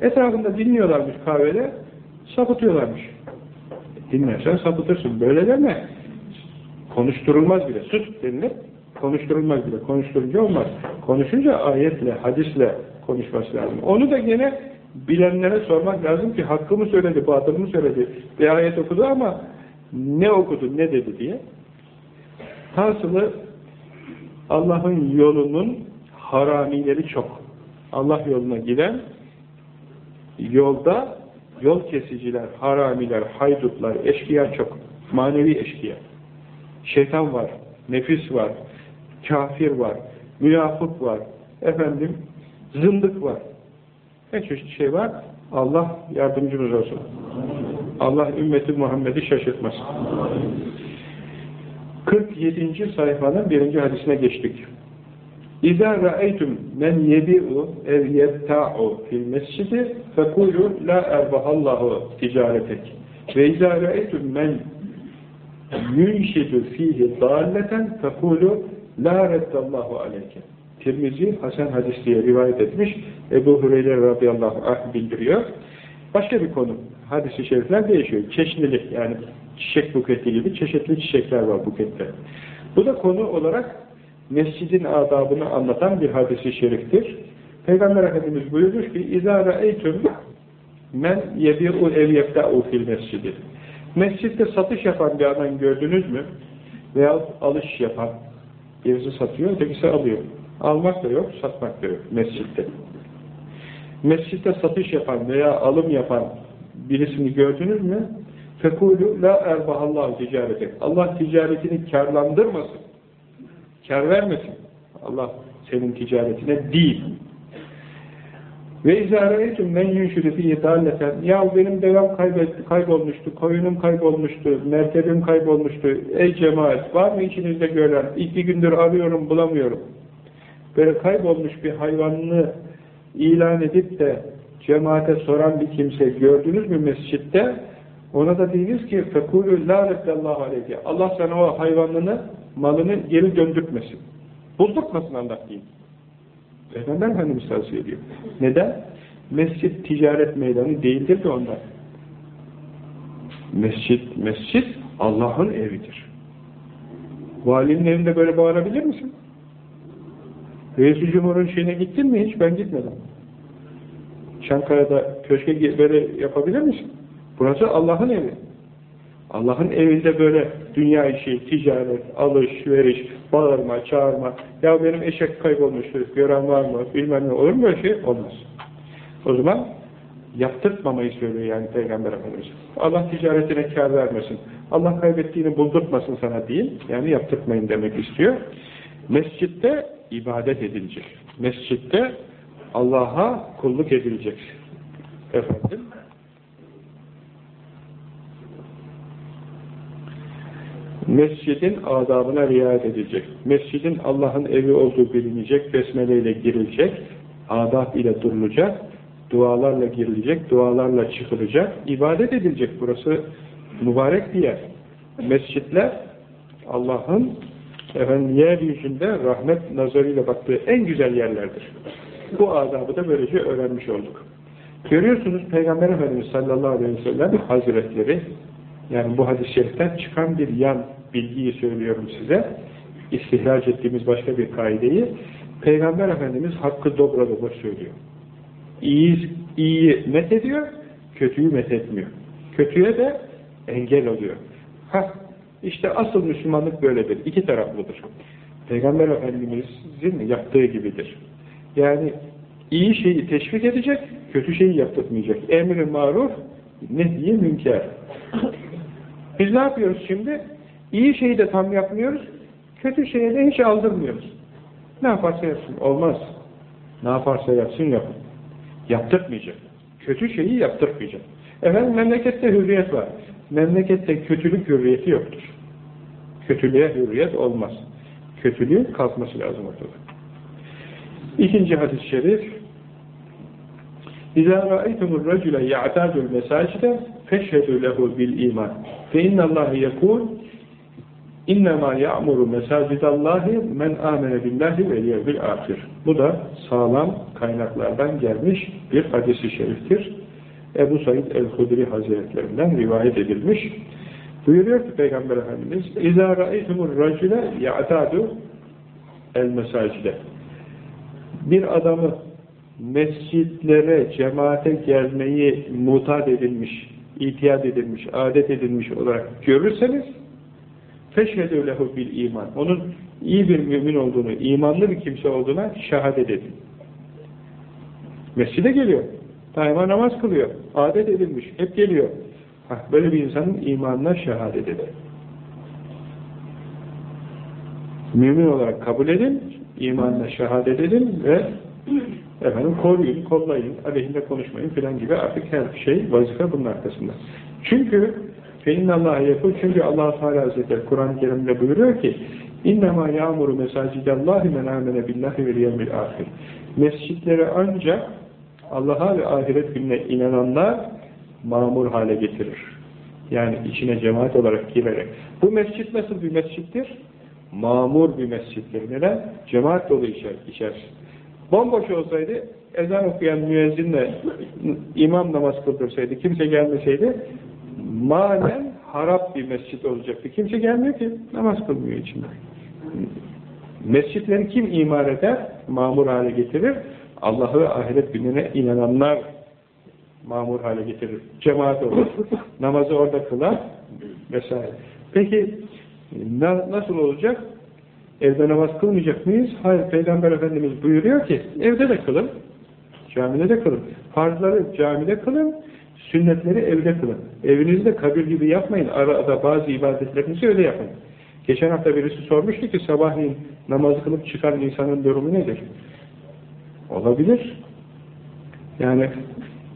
Etrafında dinliyorlarmış kahvede, sapıtıyorlarmış. Dinlersen sapıtırsın. Böyle deme. Konuşturulmaz bile. Sus denilir. Konuşturulmaz bile. Konuşturunca olmaz. Konuşunca ayetle, hadisle konuşması lazım. Onu da gene bilenlere sormak lazım ki hakkı mı söyledi, batıl mı söyledi. Bir ayet okudu ama ne okudu, ne dedi diye. Hasılı Allah'ın yolunun haramileri çok. Allah yoluna giden yolda yol kesiciler, haramiler, haydutlar, eşkıya çok. Manevi eşkıya. Şeytan var, nefis var, kafir var, münafık var, efendim zındık var. Ne çeşit şey var. Allah yardımcımız olsun. Allah ümmeti Muhammed'i şaşırtmasın. 47. sayfanın birinci hadisine geçtik. İzâ ra'eytum men yebi'u ev yebta'u fil mescidi fekûlû la erbahallahu ticaretek ve izâ ra'eytum men yünşidü fihi dâlleten fekûlû la reddallahu aleyke Tirmizi Hasan hadis diye rivayet etmiş. Ebu Hureyre radıyallahu anh bildiriyor. Başka bir konu. Hadis-i şerifler değişiyor. Çeşnilik yani çiçek buketi gibi çeşitli çiçekler var bukette. Bu da konu olarak mescidin adabını anlatan bir hadis-i şeriftir. Peygamber Efendimiz buyurmuş ki اِذَا رَأَيْتُمْ men yebi'u ev yefta'u fil mescidi. Mescitte satış yapan bir adam gördünüz mü? Veya alış yapan. Birisi satıyor, ötekisi alıyor. Almak da yok, satmak da yok mescitte. Mescitte satış yapan veya alım yapan birisini gördünüz mü? Fekulu la erbahallahu ticareti. Allah ticaretini karlandırmasın. Kar vermesin. Allah senin ticaretine değil. Ve izâre'eytüm men yunşudu fî dâlleten. Ya benim devam kaybetti, kaybolmuştu, koyunum kaybolmuştu, merkebim kaybolmuştu. Ey cemaat, var mı içinizde gören? İki gündür arıyorum, bulamıyorum Böyle kaybolmuş bir hayvanını ilan edip de cemaate soran bir kimse gördünüz mü mescitte? Ona da diyiniz ki فَكُولُ لَا رَبَّ اللّٰهُ عَلَيْهِ Allah sana o hayvanını, malını geri döndürtmesin. Buldurtmasın Allah diyeyim. Peygamber Efendimiz tavsiye ediyor. Neden? Mescit ticaret meydanı değildir de ondan. Mescit, mescit Allah'ın evidir. Valinin evinde böyle bağırabilir misin? Reis-i Cumhur'un şeyine gittin mi hiç? Ben gitmedim. Çankaya'da köşke böyle yapabilir misin? Burası Allah'ın evi. Allah'ın evinde böyle dünya işi, ticaret, alış, veriş, bağırma, çağırma, ya benim eşek kaybolmuştu, gören var mı, bilmem ne olur mu böyle şey? Olmaz. O zaman yaptırtmamayı söylüyor yani Peygamber Efendimiz. Allah ticaretine kar vermesin. Allah kaybettiğini buldurtmasın sana değil. Yani yaptırtmayın demek istiyor. Mescitte ibadet edilecek. Mescitte Allah'a kulluk edilecek. Efendim Mescidin adabına riayet edilecek. Mescidin Allah'ın evi olduğu bilinecek, besmeleyle girilecek, adab ile durulacak, dualarla girilecek, dualarla çıkılacak, ibadet edilecek. Burası mübarek bir yer. Mescitler Allah'ın efendim yeryüzünde rahmet nazarıyla baktığı en güzel yerlerdir. Bu adabı da böylece öğrenmiş olduk. Görüyorsunuz Peygamber Efendimiz sallallahu aleyhi ve sellem hazretleri yani bu hadis-i şeriften çıkan bir yan bilgiyi söylüyorum size. İstihraç ettiğimiz başka bir kaideyi. Peygamber Efendimiz hakkı dobra dobra söylüyor. İyi, iyiyi met ediyor, kötüyü met etmiyor. Kötüye de engel oluyor. Ha, işte asıl Müslümanlık böyledir. İki taraflıdır. Peygamber Efendimiz'in yaptığı gibidir. Yani iyi şeyi teşvik edecek, kötü şeyi yaptırmayacak. Emri maruf, nehyi münker. Biz ne yapıyoruz şimdi? İyi şeyi de tam yapmıyoruz, kötü şeye de hiç aldırmıyoruz. Ne yaparsa yapsın, olmaz. Ne yaparsa yapsın yapın. Yaptırtmayacak. Kötü şeyi yaptırtmayacak. Efendim memlekette hürriyet var. Memlekette kötülük hürriyeti yoktur. Kötülüğe hürriyet olmaz. Kötülüğün kalkması lazım ortada. İkinci hadis-i şerif râeytumur racüle ya'tâdul mesâcide feşhedû lehu bil iman. Fe innallâhe yekûl İnnemâ ya'muru mesâcidallahi men âmene billahi ve yevbil âhir. Bu da sağlam kaynaklardan gelmiş bir hadis-i şeriftir. Ebu Said el-Hudri Hazretlerinden rivayet edilmiş. Buyuruyor ki Peygamber Efendimiz اِذَا رَأَيْتُمُ الرَّجُلَ يَعْتَادُ el-mesacide Bir adamı mescitlere, cemaate gelmeyi mutat edilmiş, itiyat edilmiş, adet edilmiş olarak görürseniz feşhedü lehu bil iman. Onun iyi bir mümin olduğunu, imanlı bir kimse olduğuna şehadet edin. Mescide geliyor. Daima namaz kılıyor. Adet edilmiş. Hep geliyor. Hah, böyle bir insanın imanına şehadet edin. Mümin olarak kabul edin, imanına şehadet edin ve efendim koruyun, kollayın, aleyhinde konuşmayın filan gibi artık her şey, vazife bunun arkasında. Çünkü فَاِنَّ اللّٰهَ يَقُلْ Çünkü allah Teala Hazretleri Kur'an-ı Kerim'de buyuruyor ki اِنَّمَا يَعْمُرُ مَسَاجِدَ اللّٰهِ مَنْ آمَنَ بِاللّٰهِ وَالْيَوْمِ الْآخِرِ Mescitleri ancak Allah'a ve ahiret gününe inananlar mamur hale getirir. Yani içine cemaat olarak girerek. Bu mescit nasıl bir mescittir? Mamur bir mescittir. Neden? Cemaat dolu içer, içerisinde. Bomboş olsaydı, ezan okuyan müezzinle imam namaz kıldırsaydı, kimse gelmeseydi, manen harap bir mescit olacaktı. Kimse gelmiyor ki, namaz kılmıyor içinde. Mescitleri kim imar eder? Mamur hale getirir. Allah'ı ve ahiret gününe inananlar mamur hale getirir. Cemaat olur. <laughs> Namazı orada kılan vesaire. Peki na, nasıl olacak? Evde namaz kılmayacak mıyız? Hayır, Peygamber Efendimiz buyuruyor ki, evde de kılın, camide de kılın. Farzları camide kılın, sünnetleri evde kılın. Evinizde kabir gibi yapmayın, arada bazı ibadetlerinizi öyle yapın. Geçen hafta birisi sormuştu ki, sabahleyin namaz kılıp çıkan insanın durumu nedir? Olabilir. Yani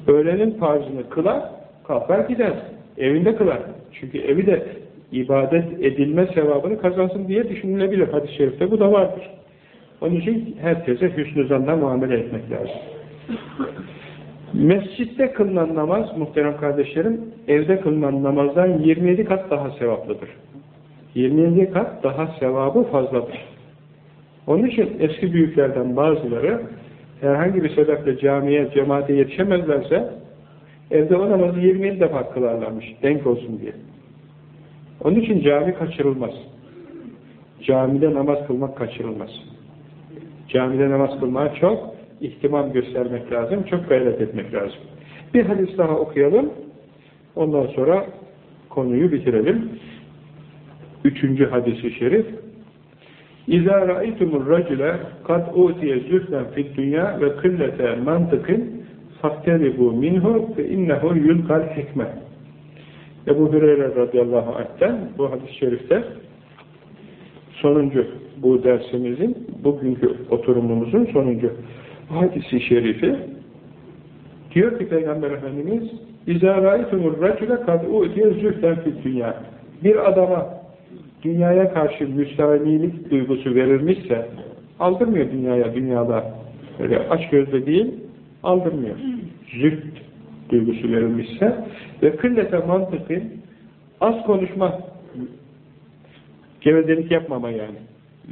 öğlenin farzını kılar, kalkar gider. Evinde kılar. Çünkü evi de ibadet edilme sevabını kazansın diye düşünülebilir. Hadis-i şerifte bu da vardır. Onun için herkese hüsnü zanla muamele etmek lazım. Mescitte kılınan namaz, muhterem kardeşlerim, evde kılınan namazdan 27 kat daha sevaplıdır. 27 kat daha sevabı fazladır. Onun için eski büyüklerden bazıları herhangi bir sebeple camiye, cemaate yetişemezlerse evde o namazı 27 defa kılarlarmış, denk olsun diye. Onun için cami kaçırılmaz. Camide namaz kılmak kaçırılmaz. Camide namaz kılmaya çok ihtimam göstermek lazım, çok gayret etmek lazım. Bir hadis daha okuyalım, ondan sonra konuyu bitirelim. Üçüncü hadisi şerif. İzâ ra'aytumur racile kad utiye zühlen fid dünya ve kıllete mantıkın faktelibu minhu fe innehu yulkal hikme. Ebu Hüreyre radıyallahu anh'ten bu hadis-i şerifte sonuncu bu dersimizin, bugünkü oturumumuzun sonuncu hadisi şerifi diyor ki Peygamber Efendimiz اِذَا رَيْتُمُ الرَّجُلَ قَدْ اُؤْتِيَ زُهْدًا فِي الدُّنْيَا Bir adama dünyaya karşı müstahimilik duygusu verilmişse aldırmıyor dünyaya, dünyada öyle aç gözle değil aldırmıyor. Zühd duygusu verilmişse ve kıllete mantıkı az konuşma gevezelik yapmama yani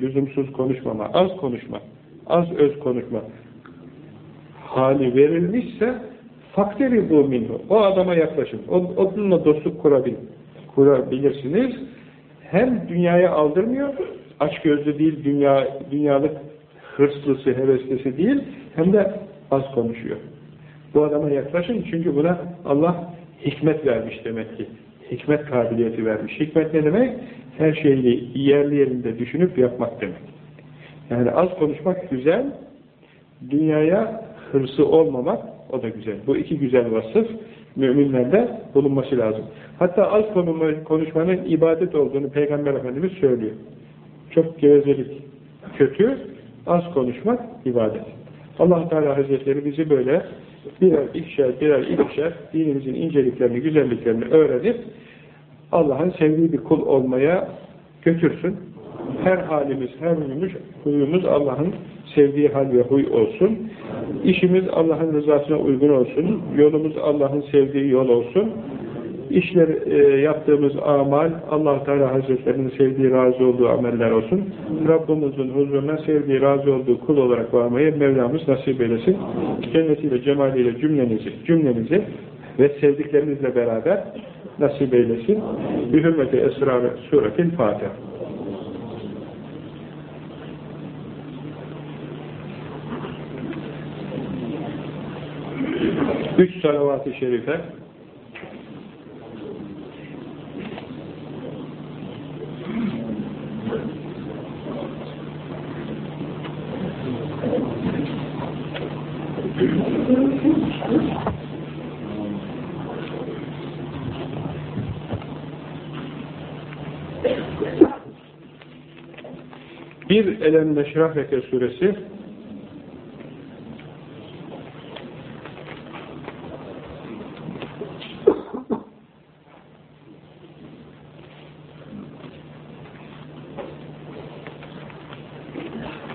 lüzumsuz konuşmama, az konuşma az öz konuşma hali verilmişse fakteri bu minhu. O adama yaklaşın. Onunla dostluk kurabil, kurabilirsiniz. Hem dünyaya aldırmıyor, aç gözlü değil, dünya, dünyalık hırslısı, heveslisi değil, hem de az konuşuyor. Bu adama yaklaşın çünkü buna Allah hikmet vermiş demek ki. Hikmet kabiliyeti vermiş. Hikmet ne demek? Her şeyi yerli yerinde düşünüp yapmak demek. Yani az konuşmak güzel, dünyaya hırsı olmamak o da güzel. Bu iki güzel vasıf müminlerde bulunması lazım. Hatta az konuşmanın ibadet olduğunu Peygamber Efendimiz söylüyor. Çok gevezelik kötü, az konuşmak ibadet. allah Teala Hazretleri bizi böyle birer ikişer, birer ikişer dinimizin inceliklerini, güzelliklerini öğrenip Allah'ın sevdiği bir kul olmaya götürsün. Her halimiz, her huyumuz, huyumuz Allah'ın sevdiği hal ve huy olsun. İşimiz Allah'ın rızasına uygun olsun. Yolumuz Allah'ın sevdiği yol olsun. İşler e, yaptığımız amal allah Teala Hazretlerinin sevdiği, razı olduğu ameller olsun. Rabbimizin huzuruna sevdiği, razı olduğu kul olarak varmayı Mevlamız nasip eylesin. Cennetiyle, cemaliyle cümlenizi, cümlenizi ve sevdiklerinizle beraber nasip eylesin. Bir hürmeti esrar-ı suretil Fatiha. Üç salavat-ı şerife Bir Elem Neşrah Reke suresi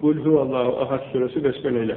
Kul huvallahu ahad suresi besmele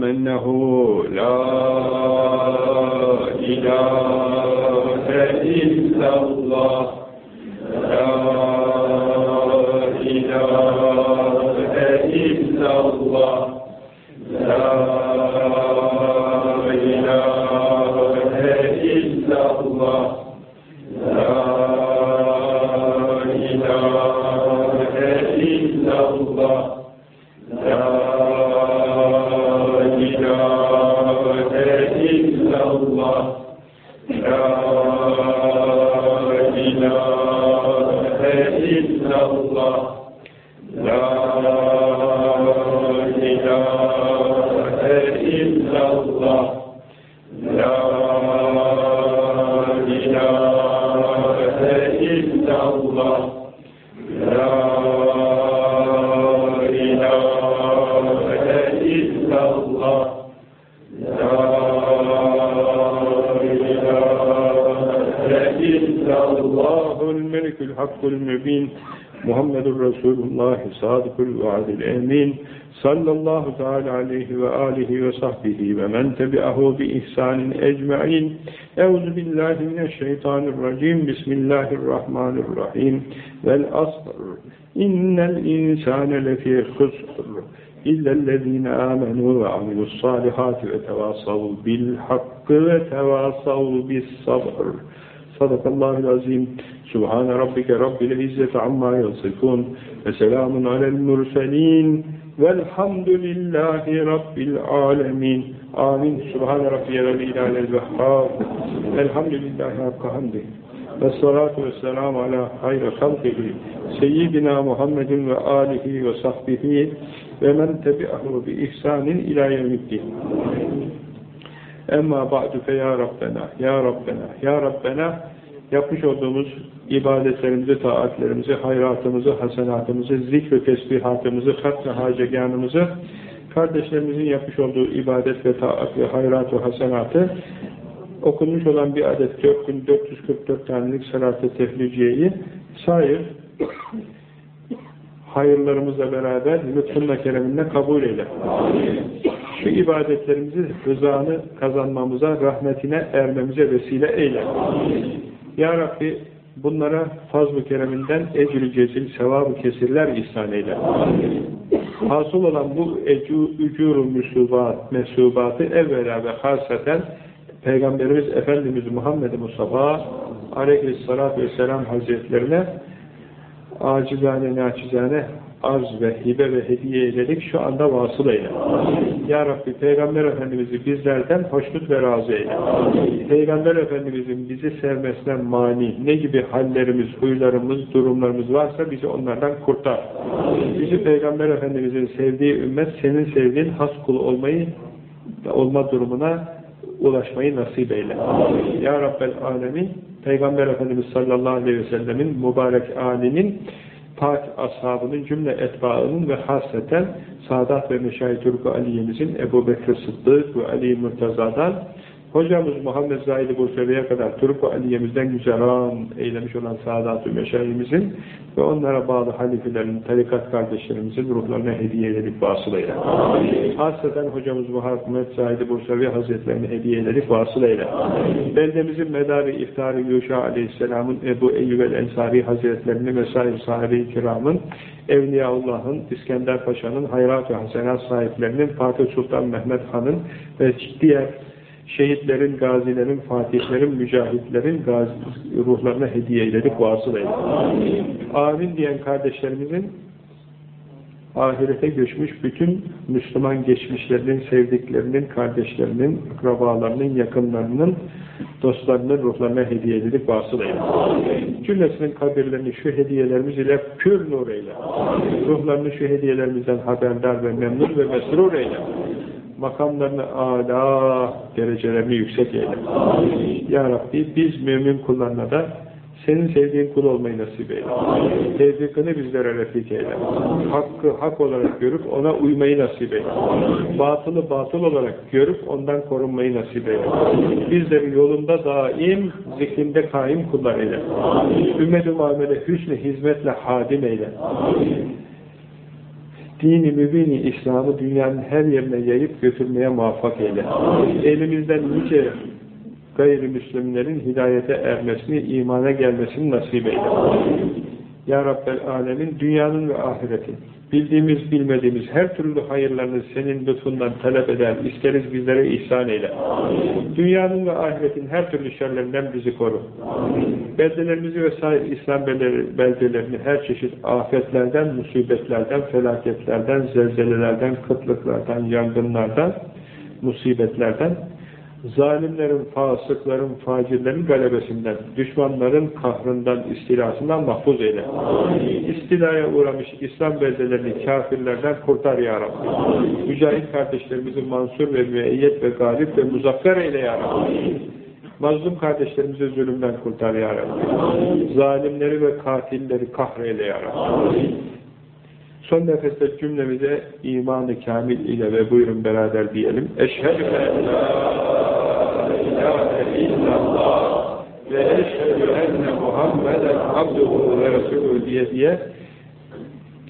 أنه لا إله إلا الله sallallahu teala aleyhi ve alihi ve sahbihi ve men tebi'ahu bi ihsanin ecma'in. Euzu billahi mineşşeytanirracim. Bismillahirrahmanirrahim. Vel asr. İnnel insane lefî husr. İllellezîne âmenû ve amilussâlihâti ve tevâsav bil hakkı ve tevâsav bis sabr. Sadakallâhul azîm. Subhane rabbike rabbil izzeti amma yasifûn ve selamun alel murselîn والحمد لله رب العالمين. آمين. سبحان ربي رب العالى الوهاب الحمد لله رب حمده. والصلاة والسلام على خير خلقه سيدنا محمد وآله وصحبه ومن تبعه بإحسان إلى يوم الدين. أما بعد فيا ربنا يا ربنا يا ربنا yapmış olduğumuz ibadetlerimizi, taatlerimizi, hayratımızı, hasenatımızı, zikr-i tesbihatımızı, hatr-ı haceganımızı, kardeşlerimizin yapmış olduğu ibadet ve taat ve hayrat ve hasenatı, okunmuş olan bir adet 4444 tanelik salat-ı tefliciyeyi sair hayırlarımızla beraber lütfunla kereminle kabul eyle. Şu ibadetlerimizi rızanı kazanmamıza, rahmetine ermemize vesile eyle. Ya Rabbi bunlara fazl-ı kereminden ecr-i cezil, sevab-ı kesirler ihsan eyle. Hasıl olan bu ücur-u müsubat, mesubatı evvela ve hasaten Peygamberimiz Efendimiz Muhammed Mustafa aleyhissalatü vesselam hazretlerine acizane naçizane arz ve hibe ve hediye eyledik şu anda vasıl eyle. Ya Rabbi Peygamber Efendimiz'i bizlerden hoşnut ve razı eyle. Peygamber Efendimiz'in bizi sevmesine mani ne gibi hallerimiz, huylarımız, durumlarımız varsa bizi onlardan kurtar. Bizi Peygamber Efendimiz'in sevdiği ümmet senin sevdiğin has kul olmayı olma durumuna ulaşmayı nasip eyle. Ya Rabbel Alemin Peygamber Efendimiz sallallahu aleyhi ve sellemin mübarek âlinin pak ashabının cümle etbaının ve hasreten Sadat ve Meşahit Turku Aliye'mizin Ebu Bekir Sıddık ve Ali Murtaza'dan Hocamız Muhammed Zahid-i Bursevi'ye kadar Turku Aliye'mizden güzeran eylemiş olan Sadat-ı Meşahimizin ve onlara bağlı halifelerin, tarikat kardeşlerimizin ruhlarına hediye edilip vasıl eyle. Hasreten hocamız Muhammed Zahid-i Bursevi Hazretlerine hediye edilip vasıl eyle. Beldemizin medarı iftarı Yuşa Aleyhisselam'ın Ebu Eyyub el-Ensari Hazretlerini vesaire sahibi kiramın Evliyaullah'ın, İskender Paşa'nın, hayrat ve hasenat sahiplerinin, Fatih Sultan Mehmet Han'ın ve diğer şehitlerin, gazilerin, fatihlerin, mücahitlerin gazi, ruhlarına hediye eyledik, vasıl eyledik. Amin. Amin diyen kardeşlerimizin ahirete göçmüş bütün Müslüman geçmişlerinin, sevdiklerinin, kardeşlerinin, akrabalarının, yakınlarının, dostlarının ruhlarına hediye edilip vasıl eyle. Cümlesinin kabirlerini şu hediyelerimiz ile pür nur eyle. Ruhlarını şu hediyelerimizden haberdar ve memnun ve mesrur eyle makamlarını âlâ, derecelerini yüksek eyle. Ya Rabbi biz mümin kullarına da senin sevdiğin kul olmayı nasip eyle. Tevfikini bizlere refik eyle. Hakkı hak olarak görüp ona uymayı nasip eyle. Batılı batıl olarak görüp ondan korunmayı nasip eyle. Bizleri yolunda daim, zikrinde kaim kullar eyle. Ümmet-i muamele hüsnü hizmetle hadim eyle dini mübini İslam'ı dünyanın her yerine yayıp götürmeye muvaffak eyle. Elimizden nice gayrimüslimlerin hidayete ermesini, imana gelmesini nasip eyle. Ya Rabbel Alemin dünyanın ve ahiretin bildiğimiz bilmediğimiz her türlü hayırlarını senin lütfundan talep eder, isteriz bizlere ihsan eyle. Amin. Dünyanın ve ahiretin her türlü şerlerinden bizi koru. Amin. Beldelerimizi ve sair İslam beldelerini her çeşit afetlerden, musibetlerden, felaketlerden, zelzelelerden, kıtlıklardan, yangınlardan, musibetlerden zalimlerin, fasıkların, facirlerin galebesinden, düşmanların kahrından, istilasından mahfuz eyle. Amin. İstilaya uğramış İslam beldelerini kafirlerden kurtar ya Rabbi. Amin. Mücahit kardeşlerimizi mansur ve müeyyet ve galip ve muzaffer eyle ya Rabbi. Mazlum kardeşlerimizi zulümden kurtar ya Rabbi. Amin. Zalimleri ve katilleri kahreyle ya Rabbi. Amin. Son nefeste cümlemize imanı kamil ile ve buyurun beraber diyelim. Eşhedü en la ilahe illallah ve eşhedü enne Muhammeden abduhu ve resulü diye diye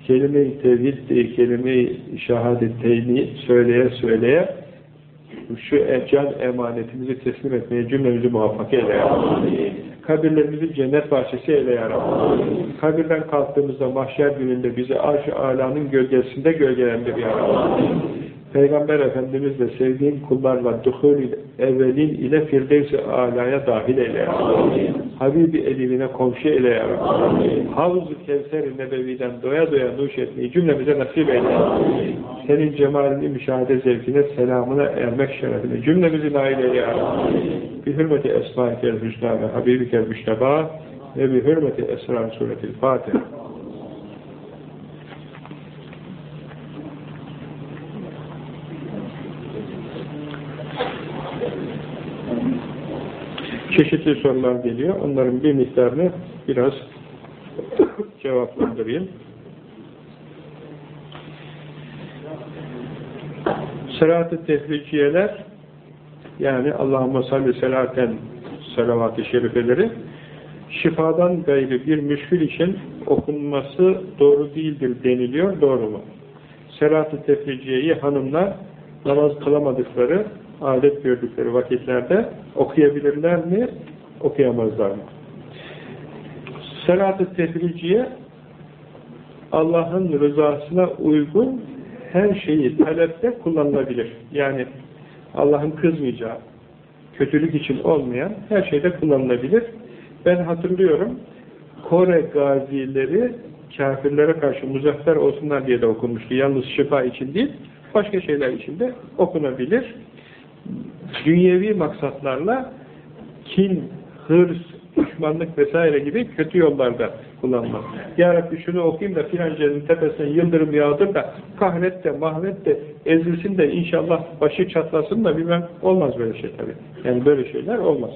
kelime-i tevhid, kelime-i şehadeteyni söyleye söyleye şu can emanetimizi teslim etmeye cümlemizi muvaffak eyle ya Kabirlerimizi cennet bahçesi eyle ya. Kabirden kalktığımızda mahşer gününde bizi arş-ı alanın gölgesinde gölgelendir ya Rabbi. Peygamber Efendimizle sevdiğin kullarla duhul evvelin ile firdevs-i alaya dahil eyle ya Rabbi. Habibi eline komşu eyle ya Rabbi. Havz-ı Kevser-i Nebevi'den doya doya nuş etmeyi cümlemize nasip eyle. Senin cemalini müşahede zevkine, selamına ermek şerefine cümlemizi nail eyle ya Rabbi. Bi hürmeti Esma-i Hüsna ve Habibi Müşteba ve bi hürmeti Esrar Suretil Fatiha. Çeşitli sorular geliyor. Onların bir miktarını biraz <coughs> cevaplandırayım. Sırat-ı tehriciyeler yani Allahümme salli selaten salavat-ı şerifeleri şifadan gayrı bir müşkül için okunması doğru değildir deniliyor. Doğru mu? Selat-ı tefriciyeyi hanımlar namaz kılamadıkları, adet gördükleri vakitlerde okuyabilirler mi? Okuyamazlar mı? Selat-ı tefriciye Allah'ın rızasına uygun her şeyi talepte kullanılabilir. Yani Allah'ın kızmayacağı, kötülük için olmayan her şeyde kullanılabilir. Ben hatırlıyorum, Kore gazileri kafirlere karşı muzaffer olsunlar diye de okunmuştu. Yalnız şifa için değil, başka şeyler için de okunabilir. Dünyevi maksatlarla kin, hırs, düşmanlık vesaire gibi kötü yollarda kullanmaz. Ya Rabbi şunu okuyayım da filancanın tepesine yıldırım yağdır da kahret de, mahvet de, ezilsin de inşallah başı çatlasın da bilmem olmaz böyle şey tabi. Yani böyle şeyler olmaz.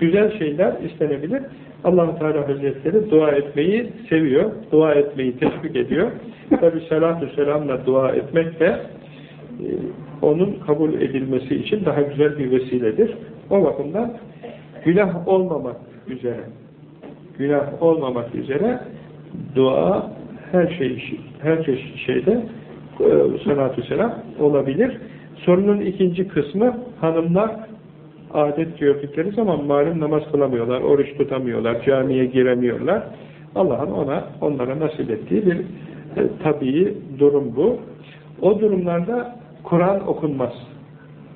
Güzel şeyler istenebilir. allah Teala Hazretleri dua etmeyi seviyor. Dua etmeyi teşvik ediyor. Tabi salatü selamla dua etmek de onun kabul edilmesi için daha güzel bir vesiledir. O bakımdan günah olmamak üzere günah olmamak üzere dua her şey her çeşit şeyde e, salatü selam olabilir. Sorunun ikinci kısmı hanımlar adet gördükleri zaman malum namaz kılamıyorlar, oruç tutamıyorlar, camiye giremiyorlar. Allah'ın ona onlara nasip ettiği bir e, tabii durum bu. O durumlarda Kur'an okunmaz,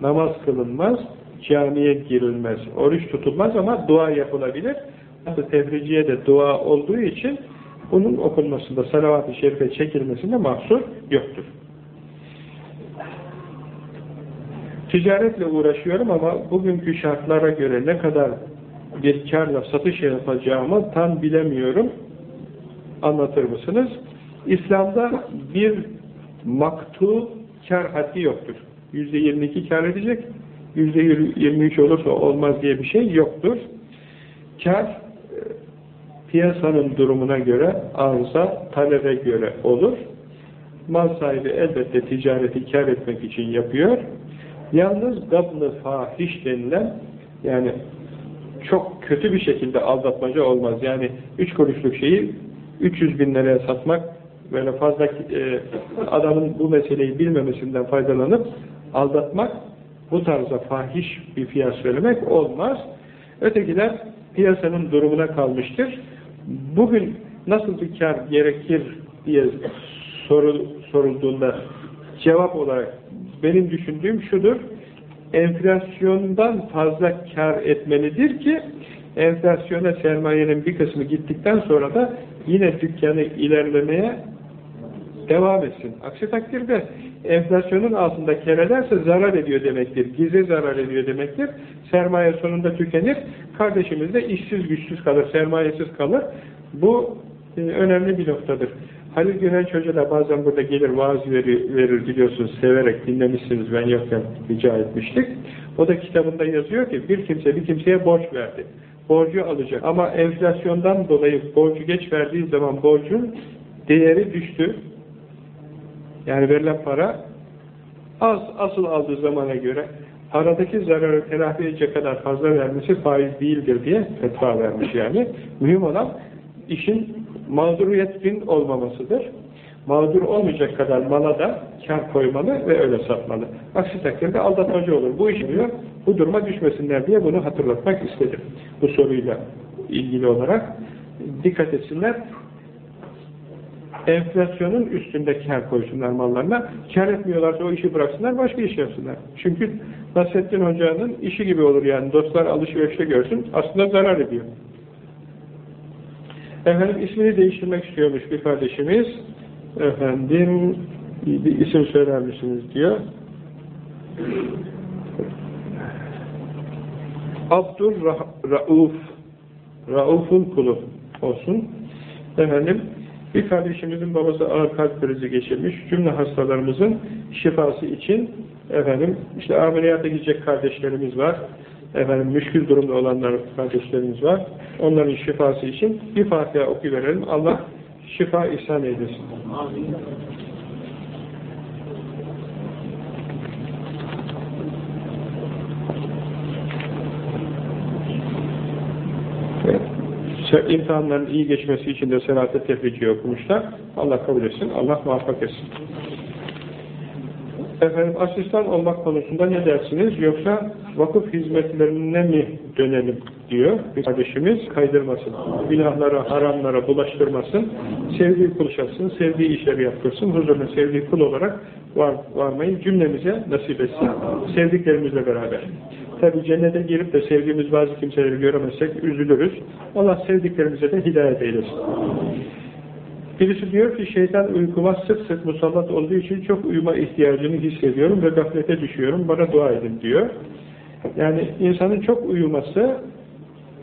namaz kılınmaz, camiye girilmez, oruç tutulmaz ama dua yapılabilir. Tevriciye de dua olduğu için bunun okunmasında, salavat-ı şerife çekilmesinde mahsur yoktur. Ticaretle uğraşıyorum ama bugünkü şartlara göre ne kadar bir karla satış yapacağımı tam bilemiyorum. Anlatır mısınız? İslam'da bir maktu kar haddi yoktur. Yüzde yirmi iki kar edecek, yüzde yirmi üç olursa olmaz diye bir şey yoktur. Kar e, piyasanın durumuna göre, arıza, talebe göre olur. Mal sahibi elbette ticareti kar etmek için yapıyor. Yalnız gablı fahiş denilen yani çok kötü bir şekilde aldatmaca olmaz. Yani üç kuruşluk şeyi 300 bin liraya satmak böyle fazla e, adamın bu meseleyi bilmemesinden faydalanıp aldatmak bu tarzda fahiş bir fiyat söylemek olmaz. Ötekiler piyasanın durumuna kalmıştır. Bugün nasıl bir kar gerekir diye sorul, sorulduğunda cevap olarak benim düşündüğüm şudur, enflasyondan fazla kar etmelidir ki enflasyona sermayenin bir kısmı gittikten sonra da yine dükkanı ilerlemeye devam etsin. Aksi takdirde enflasyonun altında kar ederse zarar ediyor demektir. Gizli zarar ediyor demektir. Sermaye sonunda tükenir. Kardeşimiz de işsiz güçsüz kalır, sermayesiz kalır. Bu e, önemli bir noktadır. Halil Güvenç Hoca da bazen burada gelir vaaz verir, verir biliyorsunuz severek dinlemişsiniz ben yokken rica etmiştik. O da kitabında yazıyor ki bir kimse bir kimseye borç verdi. Borcu alacak ama enflasyondan dolayı borcu geç verdiği zaman borcun değeri düştü. Yani verilen para az asıl aldığı zamana göre paradaki zararı telafi edecek kadar fazla vermesi faiz değildir diye fetva vermiş yani. Mühim olan işin mağduriyetin olmamasıdır. Mağdur olmayacak kadar mala da kar koymalı ve öyle satmalı. Aksi takdirde aldatmacı olur. Bu iş diyor, bu duruma düşmesinler diye bunu hatırlatmak istedim. Bu soruyla ilgili olarak dikkat etsinler. Enflasyonun üstünde kar koysunlar mallarına. Kar etmiyorlarsa o işi bıraksınlar, başka iş yapsınlar. Çünkü Nasrettin Hoca'nın işi gibi olur yani. Dostlar alışverişte görsün, aslında zarar ediyor. Efendim ismini değiştirmek istiyormuş bir kardeşimiz. Efendim bir isim söyler misiniz diyor. Abdur Rauf Rauf'un kulu olsun. Efendim bir kardeşimizin babası ağır kalp krizi geçirmiş. Cümle hastalarımızın şifası için efendim işte ameliyata gidecek kardeşlerimiz var. efendim müşkül durumda olanlar kardeşlerimiz var. Onların şifası için bir Fatiha okuyuverelim. Allah şifa ihsan eylesin. Evet. İmtihanların iyi geçmesi için de Selahat-ı Tefrici'yi okumuşlar. Allah kabul etsin, Allah muvaffak etsin. Efendim asistan olmak konusunda ne dersiniz? Yoksa vakıf hizmetlerine mi dönelim diyor bir kardeşimiz kaydırmasın. Günahlara, haramlara bulaştırmasın. Sevdiği kul şahsın, sevdiği işleri yaptırsın. Huzuruna sevdiği kul olarak var, varmayı cümlemize nasip etsin. Sevdiklerimizle beraber. Tabi cennete girip de sevdiğimiz bazı kimseleri göremezsek üzülürüz. Allah sevdiklerimize de hidayet eylesin. Birisi diyor ki şeytan uykuma sık sık musallat olduğu için çok uyuma ihtiyacını hissediyorum ve gaflete düşüyorum. Bana dua edin diyor. Yani insanın çok uyuması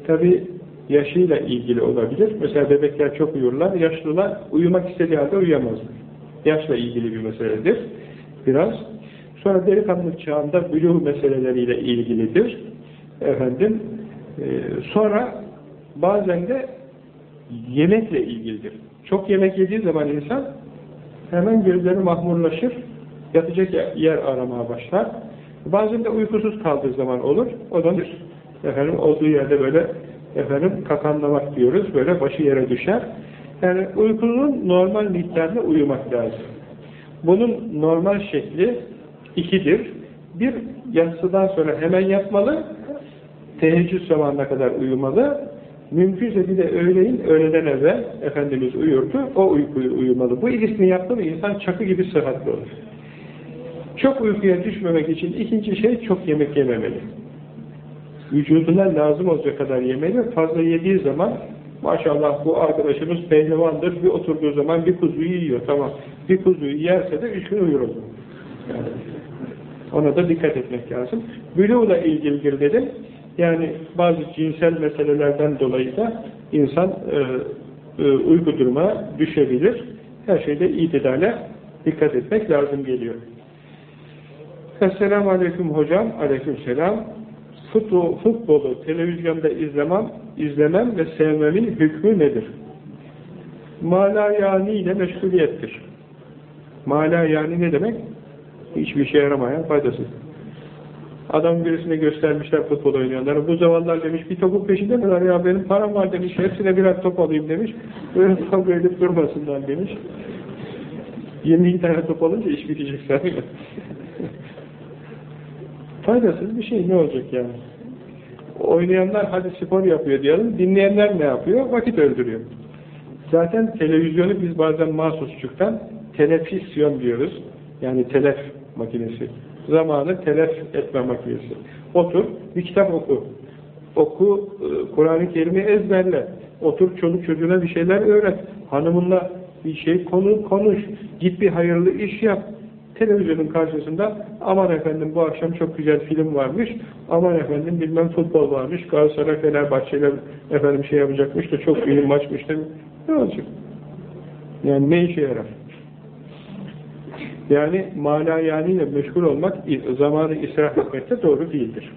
tabi yaşıyla ilgili olabilir. Mesela bebekler çok uyurlar. Yaşlılar uyumak istediği halde uyuyamazlar. Yaşla ilgili bir meseledir. Biraz. Sonra delikanlı çağında buluğ meseleleriyle ilgilidir. Efendim. E, sonra bazen de yemekle ilgilidir. Çok yemek yediği zaman insan hemen gözleri mahmurlaşır, yatacak yer aramaya başlar. Bazen de uykusuz kaldığı zaman olur. O da efendim olduğu yerde böyle efendim kakanlamak diyoruz. Böyle başı yere düşer. Yani uykunun normal miktarında uyumak lazım. Bunun normal şekli ikidir. Bir, yatsıdan sonra hemen yatmalı, teheccüd zamanına kadar uyumalı, Mümkünse bir de öğleyin, öğleden evvel Efendimiz uyurdu, o uykuyu uyumalı. Bu ikisini yaptı mı insan çakı gibi sıhhatli olur. Çok uykuya düşmemek için ikinci şey çok yemek yememeli. Vücuduna lazım olacak kadar yemeli. Fazla yediği zaman maşallah bu arkadaşımız pehlivandır. Bir oturduğu zaman bir kuzuyu yiyor. Tamam. Bir kuzuyu yerse de üç gün uyur olur. Yani ona da dikkat etmek lazım. Bülüğla ilgili dedim. Yani bazı cinsel meselelerden dolayı da insan e, e, uyku duruma düşebilir. Her şeyde itidale dikkat etmek lazım geliyor. Esselamu Aleyküm hocam. Aleyküm selam. Futbol, futbolu televizyonda izlemem, izlemem ve sevmemin hükmü nedir? Mala yani ile meşguliyettir. Mala yani ne demek? Hiçbir şey yaramayan, faydasız. Adam birisine göstermişler futbol oynayanları. Bu zamanlar demiş bir topun peşinde var ya benim param var demiş. Hepsine birer top alayım demiş. Böyle kavga edip durmasınlar demiş. 22 tane top alınca iş bitecek zaten. <laughs> Faydasız bir şey ne olacak yani? Oynayanlar hadi spor yapıyor diyelim. Dinleyenler ne yapıyor? Vakit öldürüyor. Zaten televizyonu biz bazen mahsusçuktan telefisyon diyoruz. Yani telef makinesi zamanı telef etme makinesi. Otur, bir kitap oku. Oku, e, Kur'an-ı Kerim'i ezberle. Otur, çoluk çocuğuna bir şeyler öğret. Hanımınla bir şey konu konuş. Git bir hayırlı iş yap. Televizyonun karşısında aman efendim bu akşam çok güzel film varmış. Aman efendim bilmem futbol varmış. Galatasaray Fenerbahçe'yle efendim şey yapacakmış da çok iyi maçmış da ne olacak? Yani ne işe yarar? Yani mana yaniyle meşgul olmak zamanı israf etmekte doğru değildir.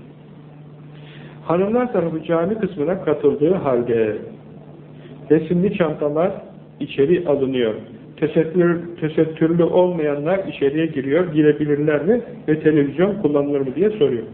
Hanımlar tarafı cami kısmına katıldığı halde resimli çantalar içeri alınıyor. Tesettür, tesettürlü olmayanlar içeriye giriyor, girebilirler mi ve televizyon kullanılır mı diye soruyor.